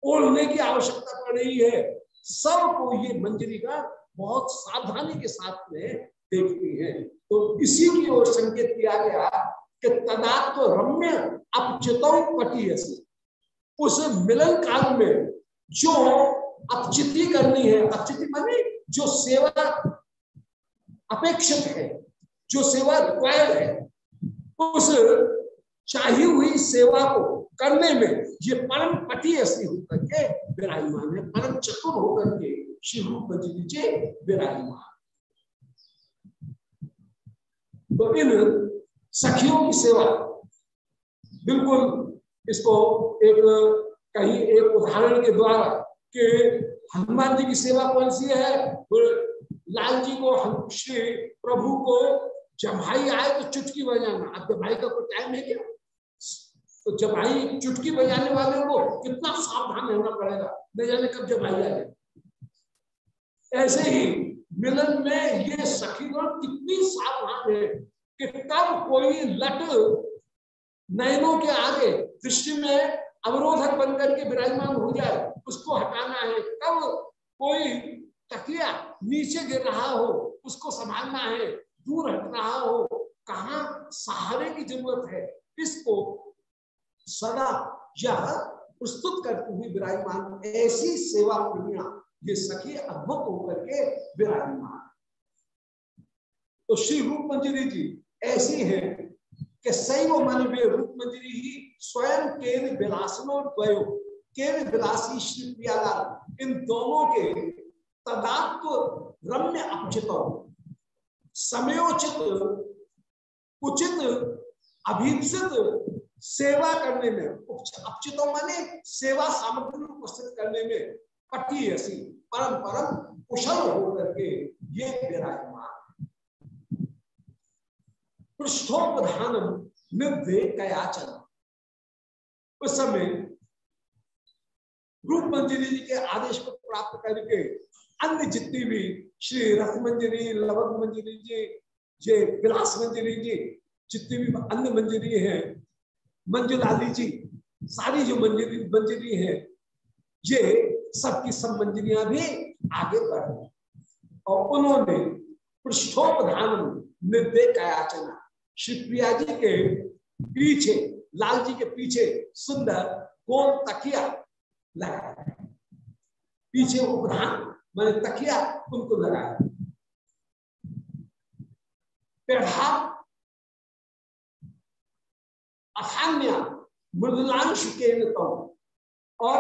ओढ़ने की आवश्यकता पड़ रही है। सबको ये मंजरी का बहुत सावधानी के साथ में देखती है। तो इसी की ओर संकेत किया गया कि तदात्व तो रम्य अपचित पटी उस मिलन काल में जो अपचिति करनी है, अपचिति मानी जो सेवा अपेक्षित है, जो सेवा रिक्वायर्ड है, उस चाहिए हुई सेवा को करने में ये परम पति ऐसी होकर के विराजमान है। परम चतुर होकर के श्री रूप जी विराजमान। तो इन सखियों की सेवा, बिल्कुल इसको एक कहीं एक उदाहरण के द्वारा कि हनुमान जी की सेवा कौन सी है? लाल जी को श्री प्रभु को जब भाई आए तो चुटकी बजाना। अब भाई का कोई टाइम है क्या? तो जमाई चुटकी बजाने वाले को कितना सावधान रहना पड़ेगा। न जाने कब जमाई आए। ऐसे ही मिलन में ये सखीगण कितनी सावधान है कि कब कोई लट नयनों के आगे दृष्टि में अवरोधक बनकर के विराजमान हो जाए, उसको हटाना है। कब कोई तकिया नीचे गिर रहा हो, उसको संभालना है, दूर हट रहा हो, कहा सहारे की ज़रूरत है, इसको सदा यह प्रस्तुत करती हुई विराजमान, ऐसी सेवा प्रेमिया ये सखी अद्भुत होकर के विराजमान। तो श्री रूप मंजरी जी, ऐसी है कि सही वो मन में रूप मंजरी ही स्वयं केन विलासनो द्वयो, केन विलासी श्री प्रियालाल, इन दोनों के तदात्व रम्य अपचित समयोचित, उचित, अभिप्सित सेवा करने में अपचितों माने सेवा सामग्री उपस्थित करने में पट्टी ऐसी परम परम कुशल होकर के ये विराजमान। पृष्ठोपधान निर्दे कयाचन। उस समय रूप मंजरी जी के आदेश को प्राप्त करके अन्य जितनी भी श्री रथ मंजरी, लवक मंजरी जी, जे विलास मंजरी जी, जितनी भी अन्य मंजरी है मंजुलाली जी, सारी जो मंजरी मंजरी है, ये सबकी सब मंजरियाँ भी आगे बढ़ गई और उन्होंने पृष्ठोपधान निर्दय कयाचना, श्री प्रिया जी के पीछे, लाल जी के पीछे सुंदर गोल तकिया लगाया। पीछे उपधान, मैंने तकिया उनको लगाया। असान्या मृदुलांश के और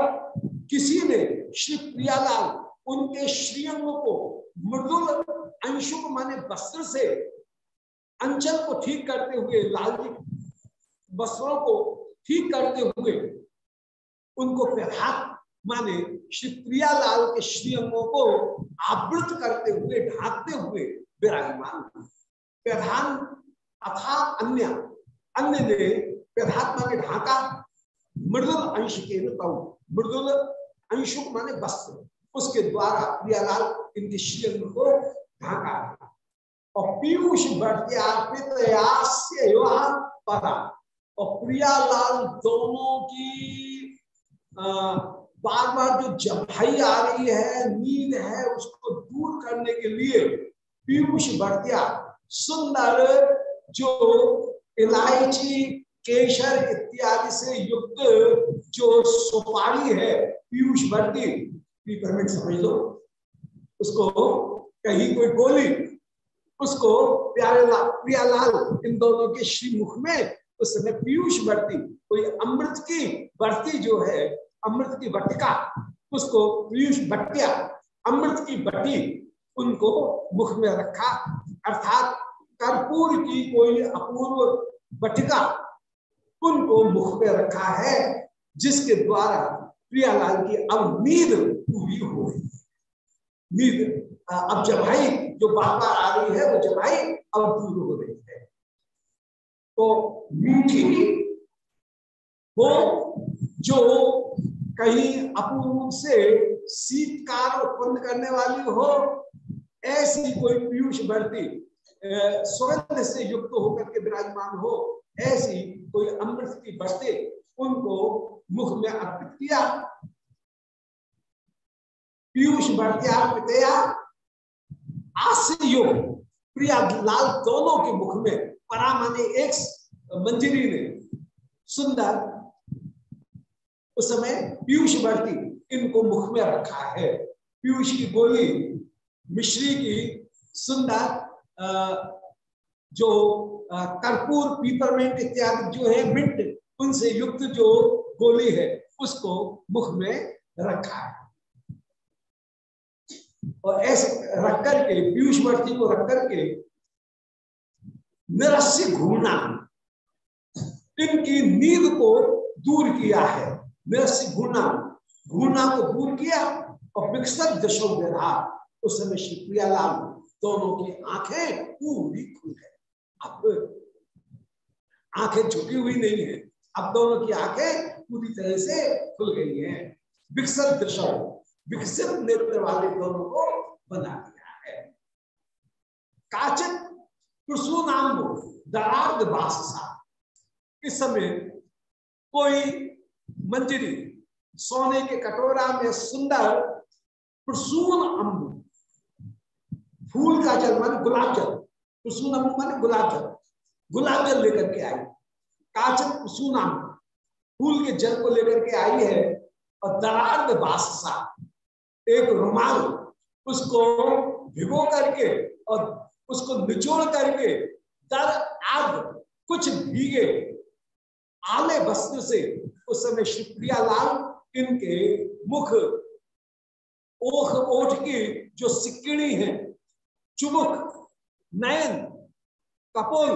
किसी ने श्री प्रियालाल, उनके श्रीअंग को मृदुल अंशु को माने वस्त्र से अंचल को ठीक करते हुए लाल जी वस्त्रों को ठीक करते हुए, उनको हाथ माने श्री प्रियालाल के श्रीअंगों को आवृत करते हुए, ढाकते हुए विराजमान। प्रधान अथा अन्य अन्य ने प्रधात्मा ने ढाका, मृदुल अंश के मृदुल अंशुक माने वस्त्र, उसके द्वारा प्रियालाल इनके श्रीअंग को ढाका। और पीयूष परा और प्रियालाल दोनों की बार बार जो जमाई आ रही है, नींद है, उसको दूर करने के लिए पीयूष बढ़तिया सुंदर जो इलायची केशर इत्यादि से युक्त जो सुपारी है, पीयूष बढ़ती पिपरमिंट समझ लो। उसको कहीं कोई गोली उसको प्यारे लाल प्रियालाल, इन दोनों के श्री मुख में उस समय पीयूष बढ़ती कोई अमृत की बढ़ती जो है, अमृत की बटिका, उसको पीयूष बटिया, अमृत की बटी उनको मुख में रखा। अर्थात कर्पूर की कोई अपूर्व बटिका उनको मुख में रखा है, जिसके द्वारा प्रियालाल की अब नींद पूरी हो गई। नींद अब जमाई जो बार बार आ रही है, वो जमाई अब दूर हो रही है। तो मीठी वो जो कहीं अपूर्व से शीतकार उत्पन्न करने वाली हो, ऐसी कोई पीयूष बढ़ती सुगंध से युक्त होकर के विराजमान हो, ऐसी कोई अमृत की बढ़ते उनको मुख में अर्पित किया, पीयूष आस्य प्रिया लाल दोनों के मुख में परा माने एक मंजरी ने सुंदर उस समय पीयूष बढ़ती इनको मुख में रखा है। पीयूष की गोली मिश्री की सुंदर जो कर्पूर, पीपरमेंट इत्यादि जो है, मिंट, उनसे युक्त जो गोली है, उसको मुख में रखा है। और ऐसे रख करके, पीयूष वर्ती को रख करके निरस्य घूमना, इनकी नींद को दूर किया है। निरस्य घूमना घूमना को दूर किया और विकसित दशो रहा। उस समय श्री प्रियालाल दोनों की आँखें पूरी खुल गए अब आँखें झुकी हुई नहीं है। अब दोनों की आँखें पूरी तरह से खुल गई हैं। विकसित दृश्य, विकसित नेत्र वाले दोनों को बना दिया है। काचित पुरसु नाम दरार्द बासा इस समय कोई मंजरी सोने के कटोरा में सुंदर प्रसून अम्ब, फूल का जल मान गुलाब जल अम्ब मान गुलाब जल गुलाब जल लेकर के आई। प्रसून अम्ब फूल के जल को लेकर के आई है और दरार बासा एक रुमाल उसको भिगो करके और उसको निचोड़ करके दर आग कुछ भीगे आले वस्त्र से उस समय श्री प्रियालाल इनके मुख ओख ओठ की जो सिक्किड़ी है चुमुक नयन कपोल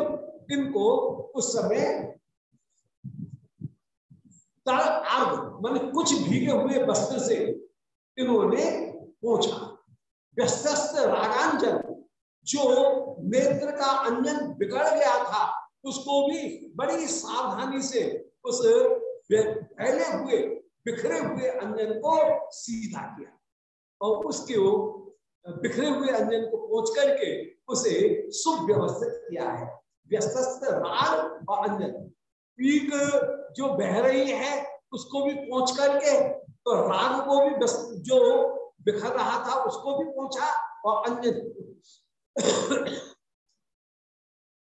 इनको उस समय आग, मान कुछ भीगे हुए वस्त्र से इन्होंने पूछा। व्यस्त रागांजन, जो नेत्र का अंजन बिगड़ गया था, उसको भी बड़ी सावधानी से उस फैले हुए, बिखरे हुए अंजन को सीधा किया। और उसके बिखरे हुए अंजन को पहुँच करके उसे सुव्यवस्थित किया है। व्यस्त अंजन पीक जो बह रही है, उसको भी पहुँच करके तो राग को भी जो बिखर रहा था, उसको भी पहुँचा और अंजन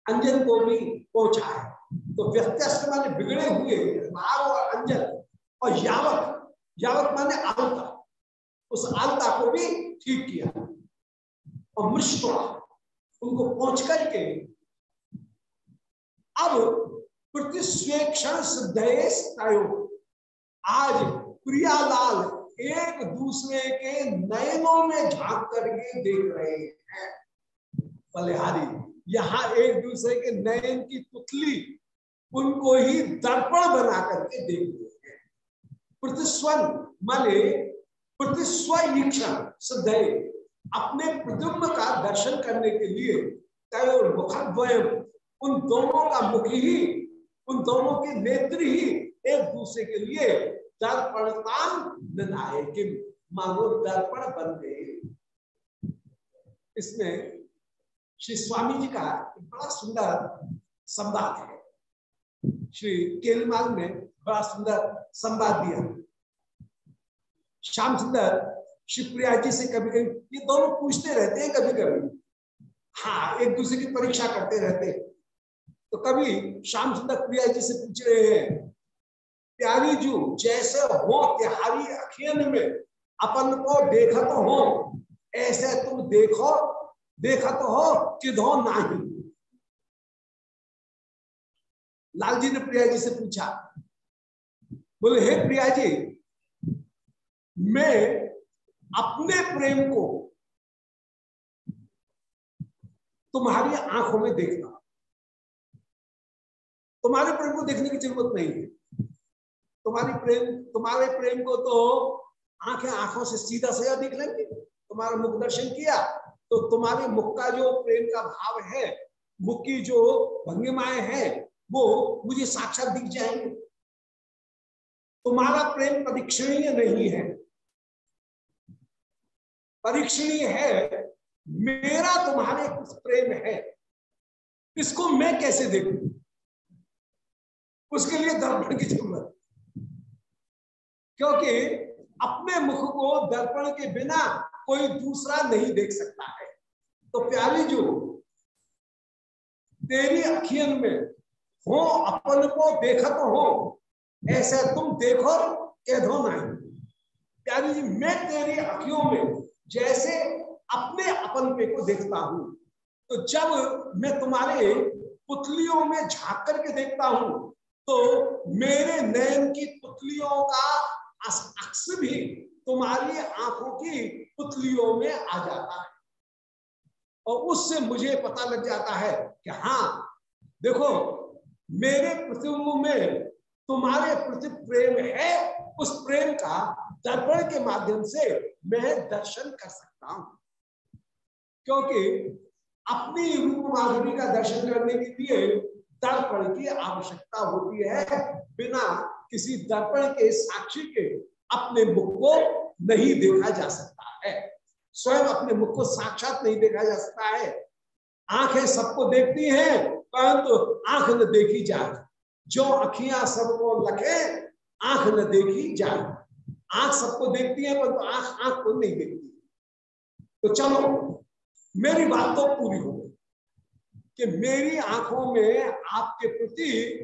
अंजन को भी पहुँचा है। तो व्यत्यस्त माने बिगड़े हुए राग और अंजन और यावत। यावत माने आलता। उस आलता को भी ठीक किया। और मृष्टवा उनको पहुँच करके। अब प्रतिस्वेक्षण सिद्धेश आज प्रियालाल एक दूसरे के नयनों में झाँक करके देख रहे हैं। बलिहारी, यहाँ एक दूसरे के नयन की पुतली उनको ही दर्पण बना करके देख रहे हैं। प्रतिस्वन माने प्रतिस्वीक्षण सिद्धे अपने प्रद्युम्न का दर्शन करने के लिए तय मुखद्वयम उन दोनों का मुख ही, उन दोनों के नेत्र ही एक दूसरे के लिए दर्पणतान मानो दर्पण बन गए इसमें श्री स्वामी जी का बड़ा सुंदर संवाद है। श्री केलमाल ने बड़ा सुंदर संवाद दिया। श्याम सुंदर शिवप्रिया जी से कभी कभी, ये दोनों पूछते रहते हैं कभी कभी हाँ एक दूसरे की परीक्षा करते रहते तो कभी श्याम सुंदर प्रिया जी से पूछ रहे हैं, प्यारी जू, जैसे हो तिहारी अखियन में, अपन को देखा तो हो, ऐसे तुम देखो, देखा तो हो, किधो नहीं? लाल जी ने प्रिया जी से पूछा, बोले, हे प्रिया जी, मैं अपने प्रेम को तुम्हारी आँखों में देखना। तुम्हारे प्रेम को देखने की ज़रूरत नहीं है। तुम्हारी प्रेम, तुम्हारे प्रेम को तो आँखें आँखों से सीधा सीधा देख लेंगे। तुम्हारा मुख दर्शन किया तो तुम्हारे मुख का जो प्रेम का भाव है, मुख की जो भंगिमाएँ हैं, वो मुझे साक्षात दिख जाएँगे। तुम्हारा प्रेम परीक्षणीय नहीं है। परीक्षणीय है, मेरा तुम्हारे कुछ प्रेम है, इसको मैं कैसे देखू? उसके लिए दर्पण की ज़रूरत। क्योंकि अपने मुख को दर्पण के बिना कोई दूसरा नहीं देख सकता है। तो प्यारी जो, तेरी अखियन में हो, अपन को देखत हो, ऐसे तुम देखो कह दो नहीं। प्यारी जी, मैं तेरी अखियों में जैसे अपने अपन पे को देखता हूँ तो जब मैं तुम्हारे पुतलियों में झाँक करके देखता हूँ तो मेरे नयन की पुतलियों का अक्स भी तुम्हारी आँखों की पुतलियों में आ जाता है। और उससे मुझे पता लग जाता है कि हाँ देखो, मेरे प्रतिबिंब में तुम्हारे प्रति प्रेम है, उस प्रेम का दर्पण के माध्यम से मैं दर्शन कर सकता हूँ। क्योंकि अपनी रूप माधुरी का दर्शन करने के लिए दर्पण की आवश्यकता होती है। बिना किसी दर्पण के साक्षी के अपने मुख को नहीं देखा जा सकता है। स्वयं अपने मुख को साक्षात नहीं देखा जा सकता है। आँखें सबको देखती हैं, परंतु तो आँख न देखी जाए। जो अखियाँ सबको लखे आँख न देखी जाए। आँख सबको देखती है, परंतु तो आँख आँख को नहीं देखती। तो चलो, मेरी बात तो पूरी हो गई कि मेरी आँखों में आपके प्रति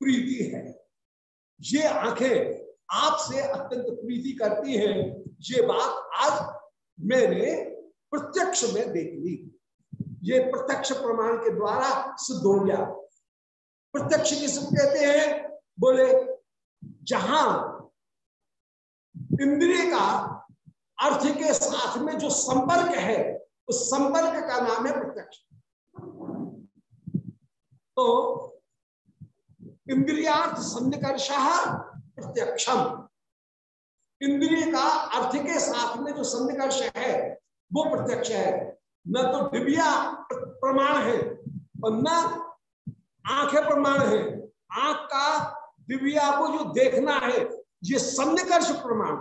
प्रीति है। ये आँखें आपसे अत्यंत प्रीति करती हैं। ये बात आज मैंने प्रत्यक्ष में देख ली। ये प्रत्यक्ष प्रमाण के द्वारा सिद्ध हो गया। प्रत्यक्ष किस कहते हैं? बोले, जहाँ इंद्रिय का अर्थ के साथ में जो संपर्क है, उस संपर्क का नाम है प्रत्यक्ष। तो इंद्रियार्थ सन्निकर्ष प्रत्यक्षम। इंद्रिय का अर्थ के साथ में जो सन्निकर्ष है, वो प्रत्यक्ष है। न तो दिव्या प्रमाण है और न आँखें प्रमाण है। आँख का दिव्या को जो देखना है ये सन्निकर्ष प्रमाण।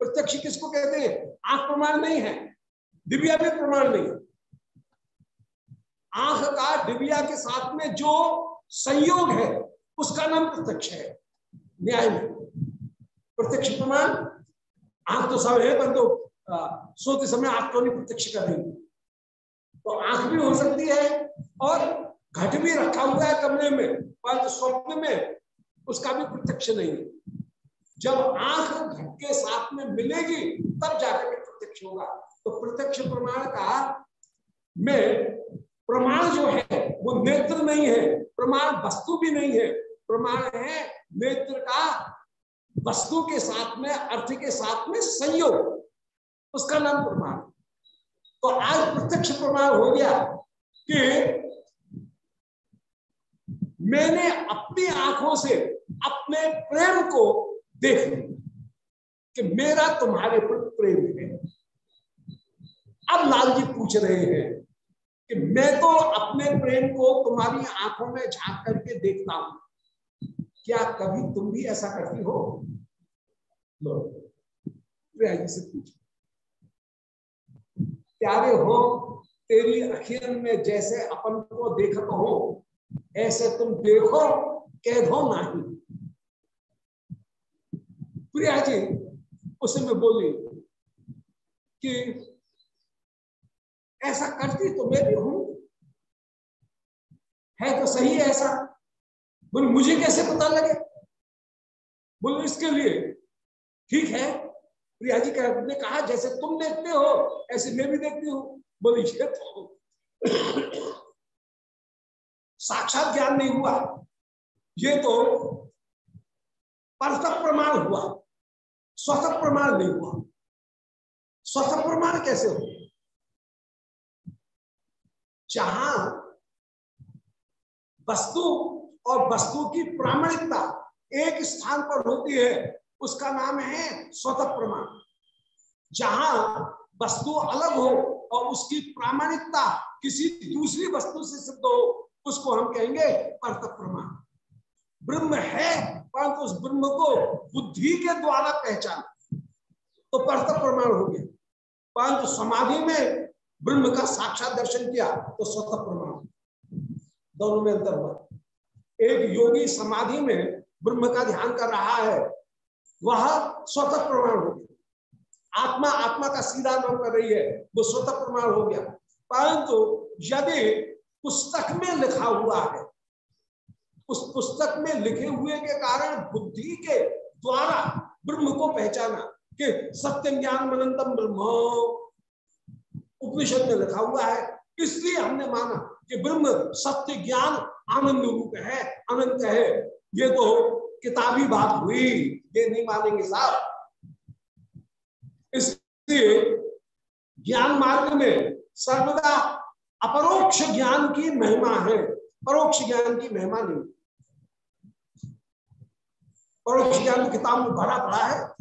प्रत्यक्ष किसको कहते हैं? आँख प्रमाण नहीं है, दिव्या भी प्रमाण नहीं आँख का डिबिया के साथ में जो संयोग है, उसका नाम प्रत्यक्ष है, न्याय में। प्रत्यक्ष प्रमाण, आँख तो सब है, परंतु तो सोते समय आँख को नहीं प्रत्यक्ष कर रही। तो आँख भी हो सकती है और घट भी रखा हुआ है कमरे में, परंतु स्वप्न में उसका भी प्रत्यक्ष नहीं जब आँख घट के साथ में मिलेगी, तब जाकर के प्रत्यक्ष होगा। तो प्रत्यक्ष प्रमाण का में प्रमाण जो है, वो नेत्र नहीं है, प्रमाण वस्तु भी नहीं है। प्रमाण है नेत्र का वस्तु के साथ में, अर्थ के साथ में संयोग। उसका नाम प्रमाण। तो आज प्रत्यक्ष प्रमाण हो गया कि मैंने अपनी आँखों से अपने प्रेम को देख लिया कि मेरा तुम्हारे पर प्रेम है। अब लाल जी पूछ रहे हैं कि मैं तो अपने प्रेम को तुम्हारी आँखों में झाँक करके देखता हूँ। क्या कभी तुम भी ऐसा करती हो? लो, प्रिया जी से पूछ। प्यारे हो, तेरी अखियन में जैसे अपन को देखत हो ऐसे तुम देखो कह दो नहीं। प्रिया जी, उसे में बोली कि ऐसा करती तो मैं भी हूँ। है तो सही है ऐसा। बोले, मुझे कैसे पता लगे? बोले, इसके लिए। ठीक है, प्रिया जी ने कहा, जैसे तुम देखते हो, ऐसे मैं भी देखती हूँ। बोली तो साक्षात ज्ञान नहीं हुआ। ये तो परतक प्रमाण हुआ। स्वतः प्रमाण नहीं हुआ। स्वतः प्रमाण कैसे हो जहाँ वस्तु और वस्तु की प्रामाणिकता एक स्थान पर होती है, उसका नाम है स्वतः प्रमाण। जहाँ वस्तु अलग हो और उसकी प्रामाणिकता किसी दूसरी वस्तु से सिद्ध हो उसको हम कहेंगे परत प्रमाण ब्रह्म है, परंतु उस ब्रह्म को बुद्धि के द्वारा पहचान। तो परत प्रमाण हो गया। परंतु समाधि में ब्रह्म का साक्षात दर्शन किया तो स्वतः प्रमाण दोनों में अंतर हुआ। एक योगी समाधि में ब्रह्म का ध्यान कर रहा है, वह स्वतः प्रमाण हो गया। आत्मा आत्मा का सीधा नाम कर रही है, वो स्वतः प्रमाण हो गया। परंतु यदि पुस्तक में लिखा हुआ है। उस पुस्तक में लिखे हुए के कारण बुद्धि के द्वारा ब्रह्म को पहचाना कि सत्य ज्ञान मनंतम ब्रह्म। उपनिषद में लिखा हुआ है। इसलिए हमने माना कि ब्रह्म सत्य ज्ञान आनंद रूप है, अनंत है। ये तो किताबी बात हुई, ये नहीं मानेंगे साहब। इसलिए ज्ञान मार्ग में सर्वदा अपरोक्ष ज्ञान की महिमा है। परोक्ष ज्ञान की महिमा नहीं। परोक्ष ज्ञान किताब में भरा पड़ा है।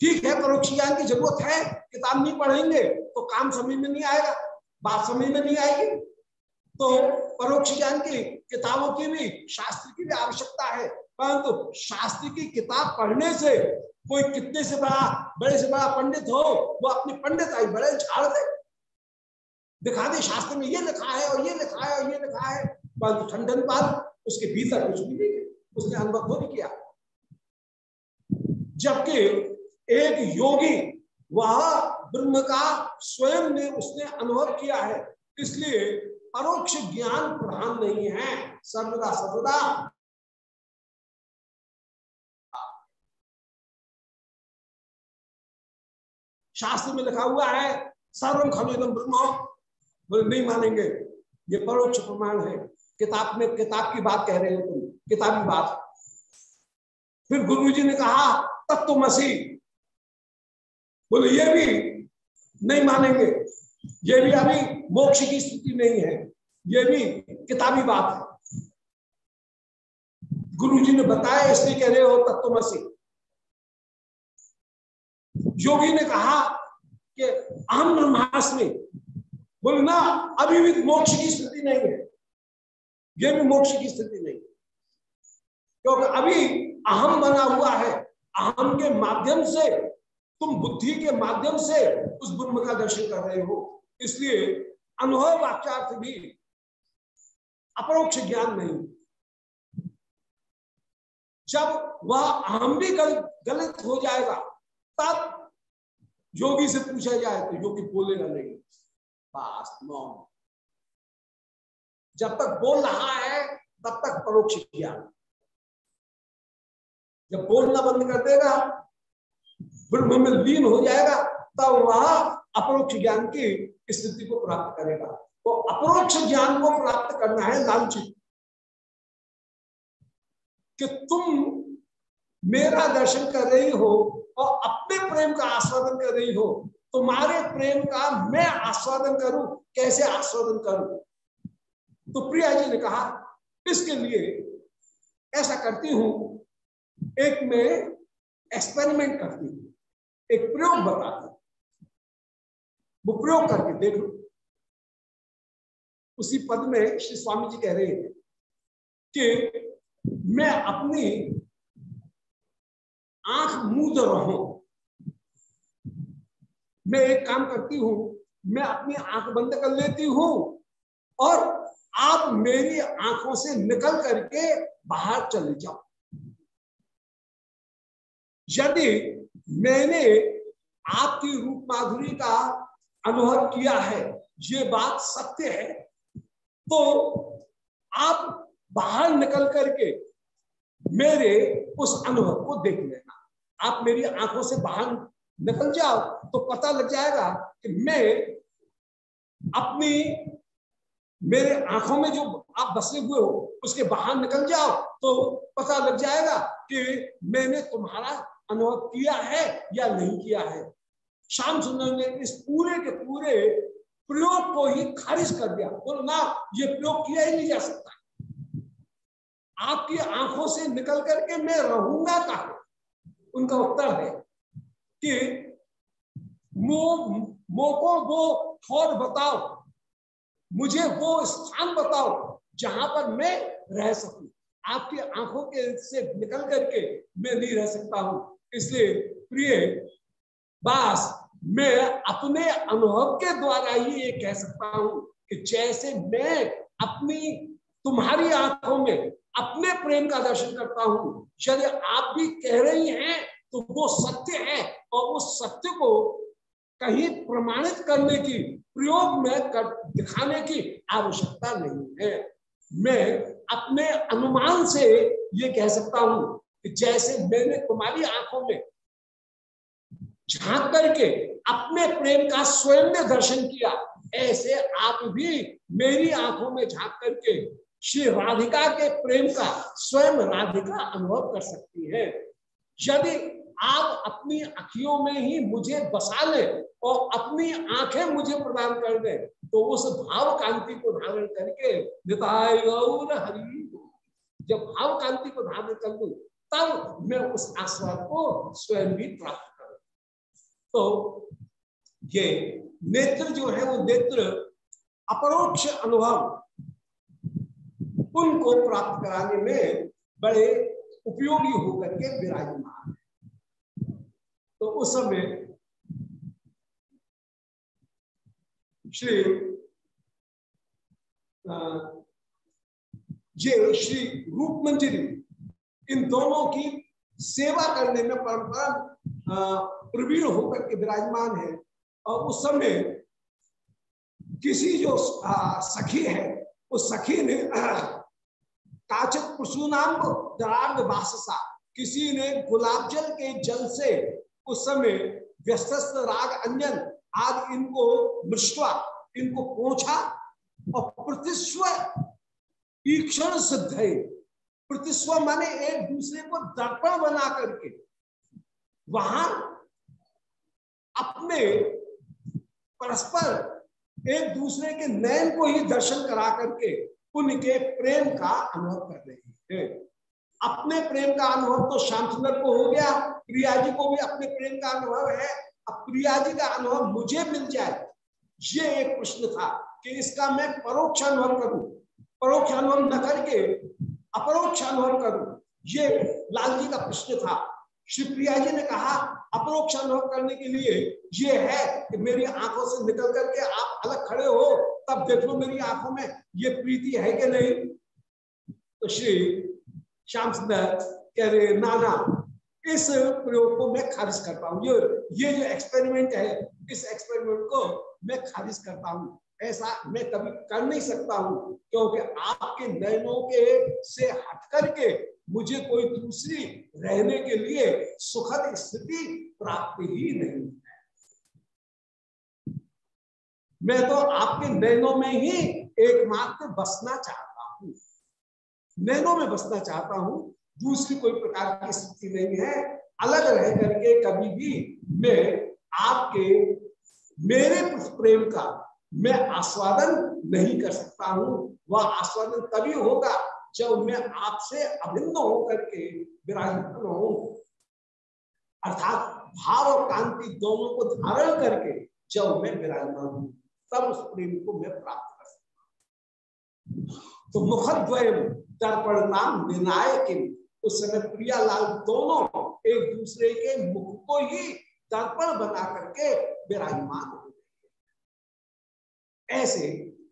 ठीक है, परोक्ष ज्ञान की ज़रूरत है। किताब नहीं पढ़ेंगे तो काम समझ में नहीं आएगा, बात समझ में नहीं आएगी। तो परोक्ष ज्ञान की किताबों की भी, शास्त्र की भी आवश्यकता है। परंतु शास्त्र की किताब पढ़ने से कोई कितने से बड़ा, बड़े से बड़ा पंडित हो, वो अपनी पंडित आई, बड़े झाड़ दे। दिखा दे, शास्त्र में ये लिखा है और ये लिखा है और ये लिखा है। परंतु ठंडन बाद उसके भीतर कुछ भी नहीं उसने अनुभव नहीं किया। जबकि एक योगी, वह ब्रह्म का स्वयं ने उसने अनुभव किया है। इसलिए परोक्ष ज्ञान प्रधान नहीं है। सर्वदा सर्वदा। शास्त्र में लिखा हुआ है सर्वम खलुदम ब्रह्म। बोले, नहीं मानेंगे। ये परोक्ष प्रमाण है। किताब में, किताब की बात कह रहे हो तुम। किताबी बात। फिर गुरु जी ने कहा तत्व मसीह। बोले, ये भी नहीं मानेंगे। ये भी अभी मोक्ष की स्थिति नहीं है। ये भी किताबी बात है। गुरु जी ने बताया, इसलिए कह रहे हो तत्व मसीह। योगी ने कहा कि अहम ब्रह्मास्मि बोले ना अभी भी मोक्ष की स्थिति नहीं है। ये भी मोक्ष की स्थिति नहीं है। क्योंकि अभी अहम बना हुआ है। अहम के माध्यम से तुम बुद्धि के माध्यम से उस ब्रह्म का दर्शन कर रहे हो। इसलिए अनुभव वाक्यार्थ भी अपरोक्ष ज्ञान नहीं जब वह अहम भी गल, गलत हो जाएगा तब योगी से पूछा जाए तो योगी बोलेगा नहीं। बस मौन जब तक बोल रहा है, तब तक परोक्ष ज्ञान जब बोलना बंद कर देगा, ब्रह्म में लीन हो जाएगा, तब वह अपरोक्ष ज्ञान की स्थिति को प्राप्त करेगा। तो अपरोक्ष ज्ञान को प्राप्त करना है लालचित। कि तुम मेरा दर्शन कर रही हो और अपने प्रेम का आस्वादन कर रही हो। तुम्हारे प्रेम का मैं आस्वादन करूँ? कैसे आस्वादन करूँ? तो प्रिया जी ने कहा, इसके लिए ऐसा करती हूँ, एक में एक्सपेरिमेंट करती हूँ, एक प्रयोग बताती वो प्रयोग करके देख लो। उसी पद में श्री स्वामी जी कह रहे हैं कि मैं अपनी आँख मूद रहूँ। मैं एक काम करती हूँ, मैं अपनी आँख बंद कर लेती हूँ और आप मेरी आँखों से निकल करके बाहर चले जाओ। यदि मैंने आपकी रूप माधुरी का अनुभव किया है, ये बात सत्य है तो आप बाहर निकल करके मेरे उस अनुभव को देख लेना। आप मेरी आँखों से बाहर निकल जाओ तो पता लग जाएगा कि मैं अपनी, मेरे आँखों में जो आप बसे हुए हो, उसके बाहर निकल जाओ तो पता लग जाएगा कि मैंने तुम्हारा अनुभव किया है या नहीं किया है। श्याम सुंदर ने इस पूरे के पूरे प्रयोग को ही खारिज कर दिया। बोलो, ना, ये प्रयोग किया ही नहीं जा सकता। आपकी आँखों से निकल करके मैं रहूँगा कहा? उनका उत्तर है कि मो, मोको वो थॉट बताओ, मुझे वो स्थान बताओ जहाँ पर मैं रह सकूँ। आपकी आँखों के से निकल करके मैं नहीं रह सकता हूँ। इसलिए प्रिय बास, मैं अपने अनुभव के द्वारा ही ये कह सकता हूँ कि जैसे मैं अपनी, तुम्हारी आँखों में अपने प्रेम का दर्शन करता हूँ, यदि आप भी कह रही हैं तो वो सत्य है और उस सत्य को कहीं प्रमाणित करने की, प्रयोग में कर, दिखाने की आवश्यकता नहीं है। मैं अपने अनुमान से ये कह सकता हूँ कि जैसे मैंने तुम्हारी आँखों में झाँक करके अपने प्रेम का स्वयं में दर्शन किया, ऐसे आप भी मेरी आँखों में झाँक करके श्री राधिका के प्रेम का, स्वयं राधिका अनुभव कर सकती है। यदि आप अपनी अखियों में ही मुझे बसा ले और अपनी आँखें मुझे प्रदान कर दे। तो उस भाव कांति को धारण करके हरि जब भाव कांति को धारण कर दू तब मैं उस आस्वाद को स्वयं भी प्राप्त करूँ। तो ये नेत्र जो है, वो नेत्र अपरोक्ष अनुभव उनको प्राप्त कराने में बड़े उपयोगी होकर के विराजमान तो उस समय श्री ये श्री रूप मंजरी इन दोनों की सेवा करने में परंपरा प्रवीण होकर के विराजमान है और उस समय किसी जो सखी है, उस सखी ने काचक प्रसूनाम बाससा किसी ने गुलाब जल के जल से उस समय व्यस्त राग अंजन आदि इनको मृष्वा इनको पोछा और प्रतिस्व ईक्षण सिद्ध है। प्रतिस्व माने एक दूसरे को दर्पण बना करके। वहाँ अपने परस्पर एक दूसरे के नयन को ही दर्शन करा करके उनके प्रेम का अनुभव कर रहे हैं। अपने प्रेम का अनुभव तो सुंदर को हो गया। प्रिया जी को भी अपने प्रेम का अनुभव है। अब प्रिया जी का अनुभव मुझे मिल जाए, ये एक प्रश्न था कि इसका मैं परोक्ष अनुभव करूँ, परोक्ष अनुभव न करके अपरोक्ष अनुभव करूँ, ये लाल जी का प्रश्न था। श्री प्रिया जी ने कहा, अपरोक्ष अनुभव करने के लिए ये है कि मेरी आँखों से निकल करके आप अलग खड़े हो, तब देख लो मेरी आँखों में ये प्रीति है कि नहीं। तो श्री श्याम सुंदर कह रहे, नाना इस प्रयोग को मैं खारिज करता हूँ ये ये जो एक्सपेरिमेंट है, इस एक्सपेरिमेंट को मैं खारिज करता हूँ ऐसा मैं कभी कर नहीं सकता हूँ, क्योंकि आपके नयनों के से हट करके मुझे कोई दूसरी रहने के लिए सुखद स्थिति प्राप्त ही नहीं है। मैं तो आपके नैनों में ही एकमात्र बसना चाहता हूँ। नैनों में बसना चाहता हूँ दूसरी कोई प्रकार की स्थिति नहीं है। अलग रह करके कभी भी मैं आपके, मेरे प्रेम का मैं आस्वादन नहीं कर सकता हूँ। वह आस्वादन तभी होगा जब मैं आपसे अभिन्न होकर के विराजमान हूँ। अर्थात भाव और कांति दोनों को धारण करके जब मैं विराजमान हूँ, तब उस प्रेम को मैं प्राप्त कर सकता हूँ। तो मुखद्वय दर्पण नाम निर्णायक उस समय प्रियालाल दोनों एक दूसरे के मुख को ही दर्पण बना करके विराजमान हो ऐसे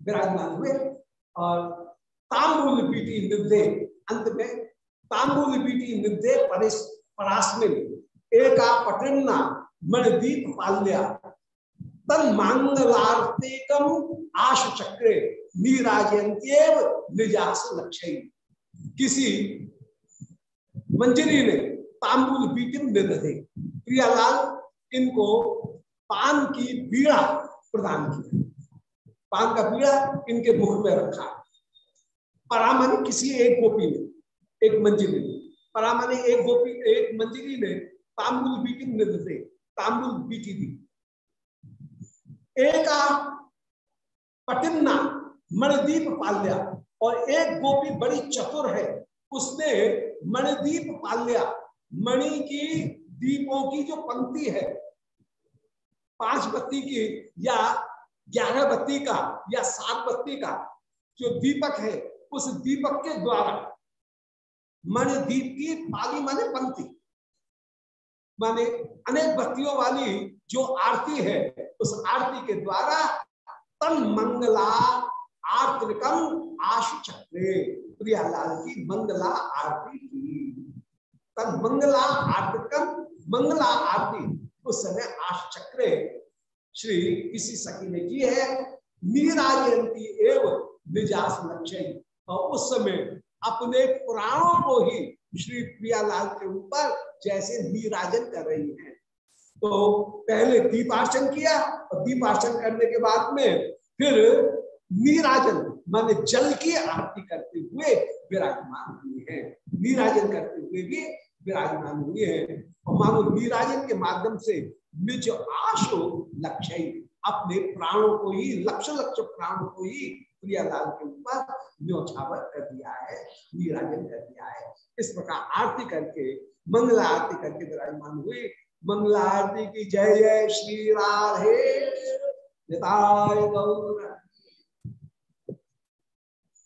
विराजमान हुए और तांबूल पीटी निदे अंत में तांबूल पीटी निदे परास्मिन एका पटिन्ना मणदीप पाल्या। तन मांगलार्तेकम आश चक्रे नीराजयंत्यव निजास लक्ष्य किसी मंजरी ने तांबुल दे प्रियालाल इनको पान की बीड़ा प्रदान की। पान का बीड़ा इनके मुख में रखा। परामणि किसी एक गोपी ने, एक मंजिली ने परामणि एक गोपी, एक मंजिली ने तांबुल दे तांबुल बीटी दी। एक पटिन्ना मणदीप पाल्या और एक गोपी बड़ी चतुर है उसने मणिदीप पाल्या मणि की दीपों की जो पंक्ति है, पाँच बत्ती की या ग्यारह बत्ती का या सात बत्ती का जो दीपक है, उस दीपक के द्वारा मणिदीप की पाली माने पंक्ति। माने अनेक बत्तियों वाली जो आरती है, उस आरती के द्वारा तन मंगला आर्तिकम आशु चक्रे प्रियालाल की मंगला आरती की। तब मंगला आर्तिकम मंगला आरती उस समय चक्रे श्री किसी सखी ने की है नीराजयंती एवं निजास लक्ष्य और उस समय अपने प्राणों को ही श्री प्रियालाल के ऊपर जैसे नीराजन कर रही है। तो पहले दीपार्चन किया और दीपार्चन करने के बाद में फिर नीराजन माने जल की आरती करते हुए विराजमान हुए हैं। नीराजन करते हुए भी विराजमान हुए हैं। और मानो नीराजन के माध्यम से निज आशो लक्ष्य अपने प्राणों को ही लक्ष्य लक्ष्य प्राणों को ही प्रियालाल के ऊपर न्योछावर कर दिया है नीराजन कर दिया है। इस प्रकार आरती करके, मंगला आरती करके विराजमान हुए। मंगला आरती की जय जय श्री राधे। गौर।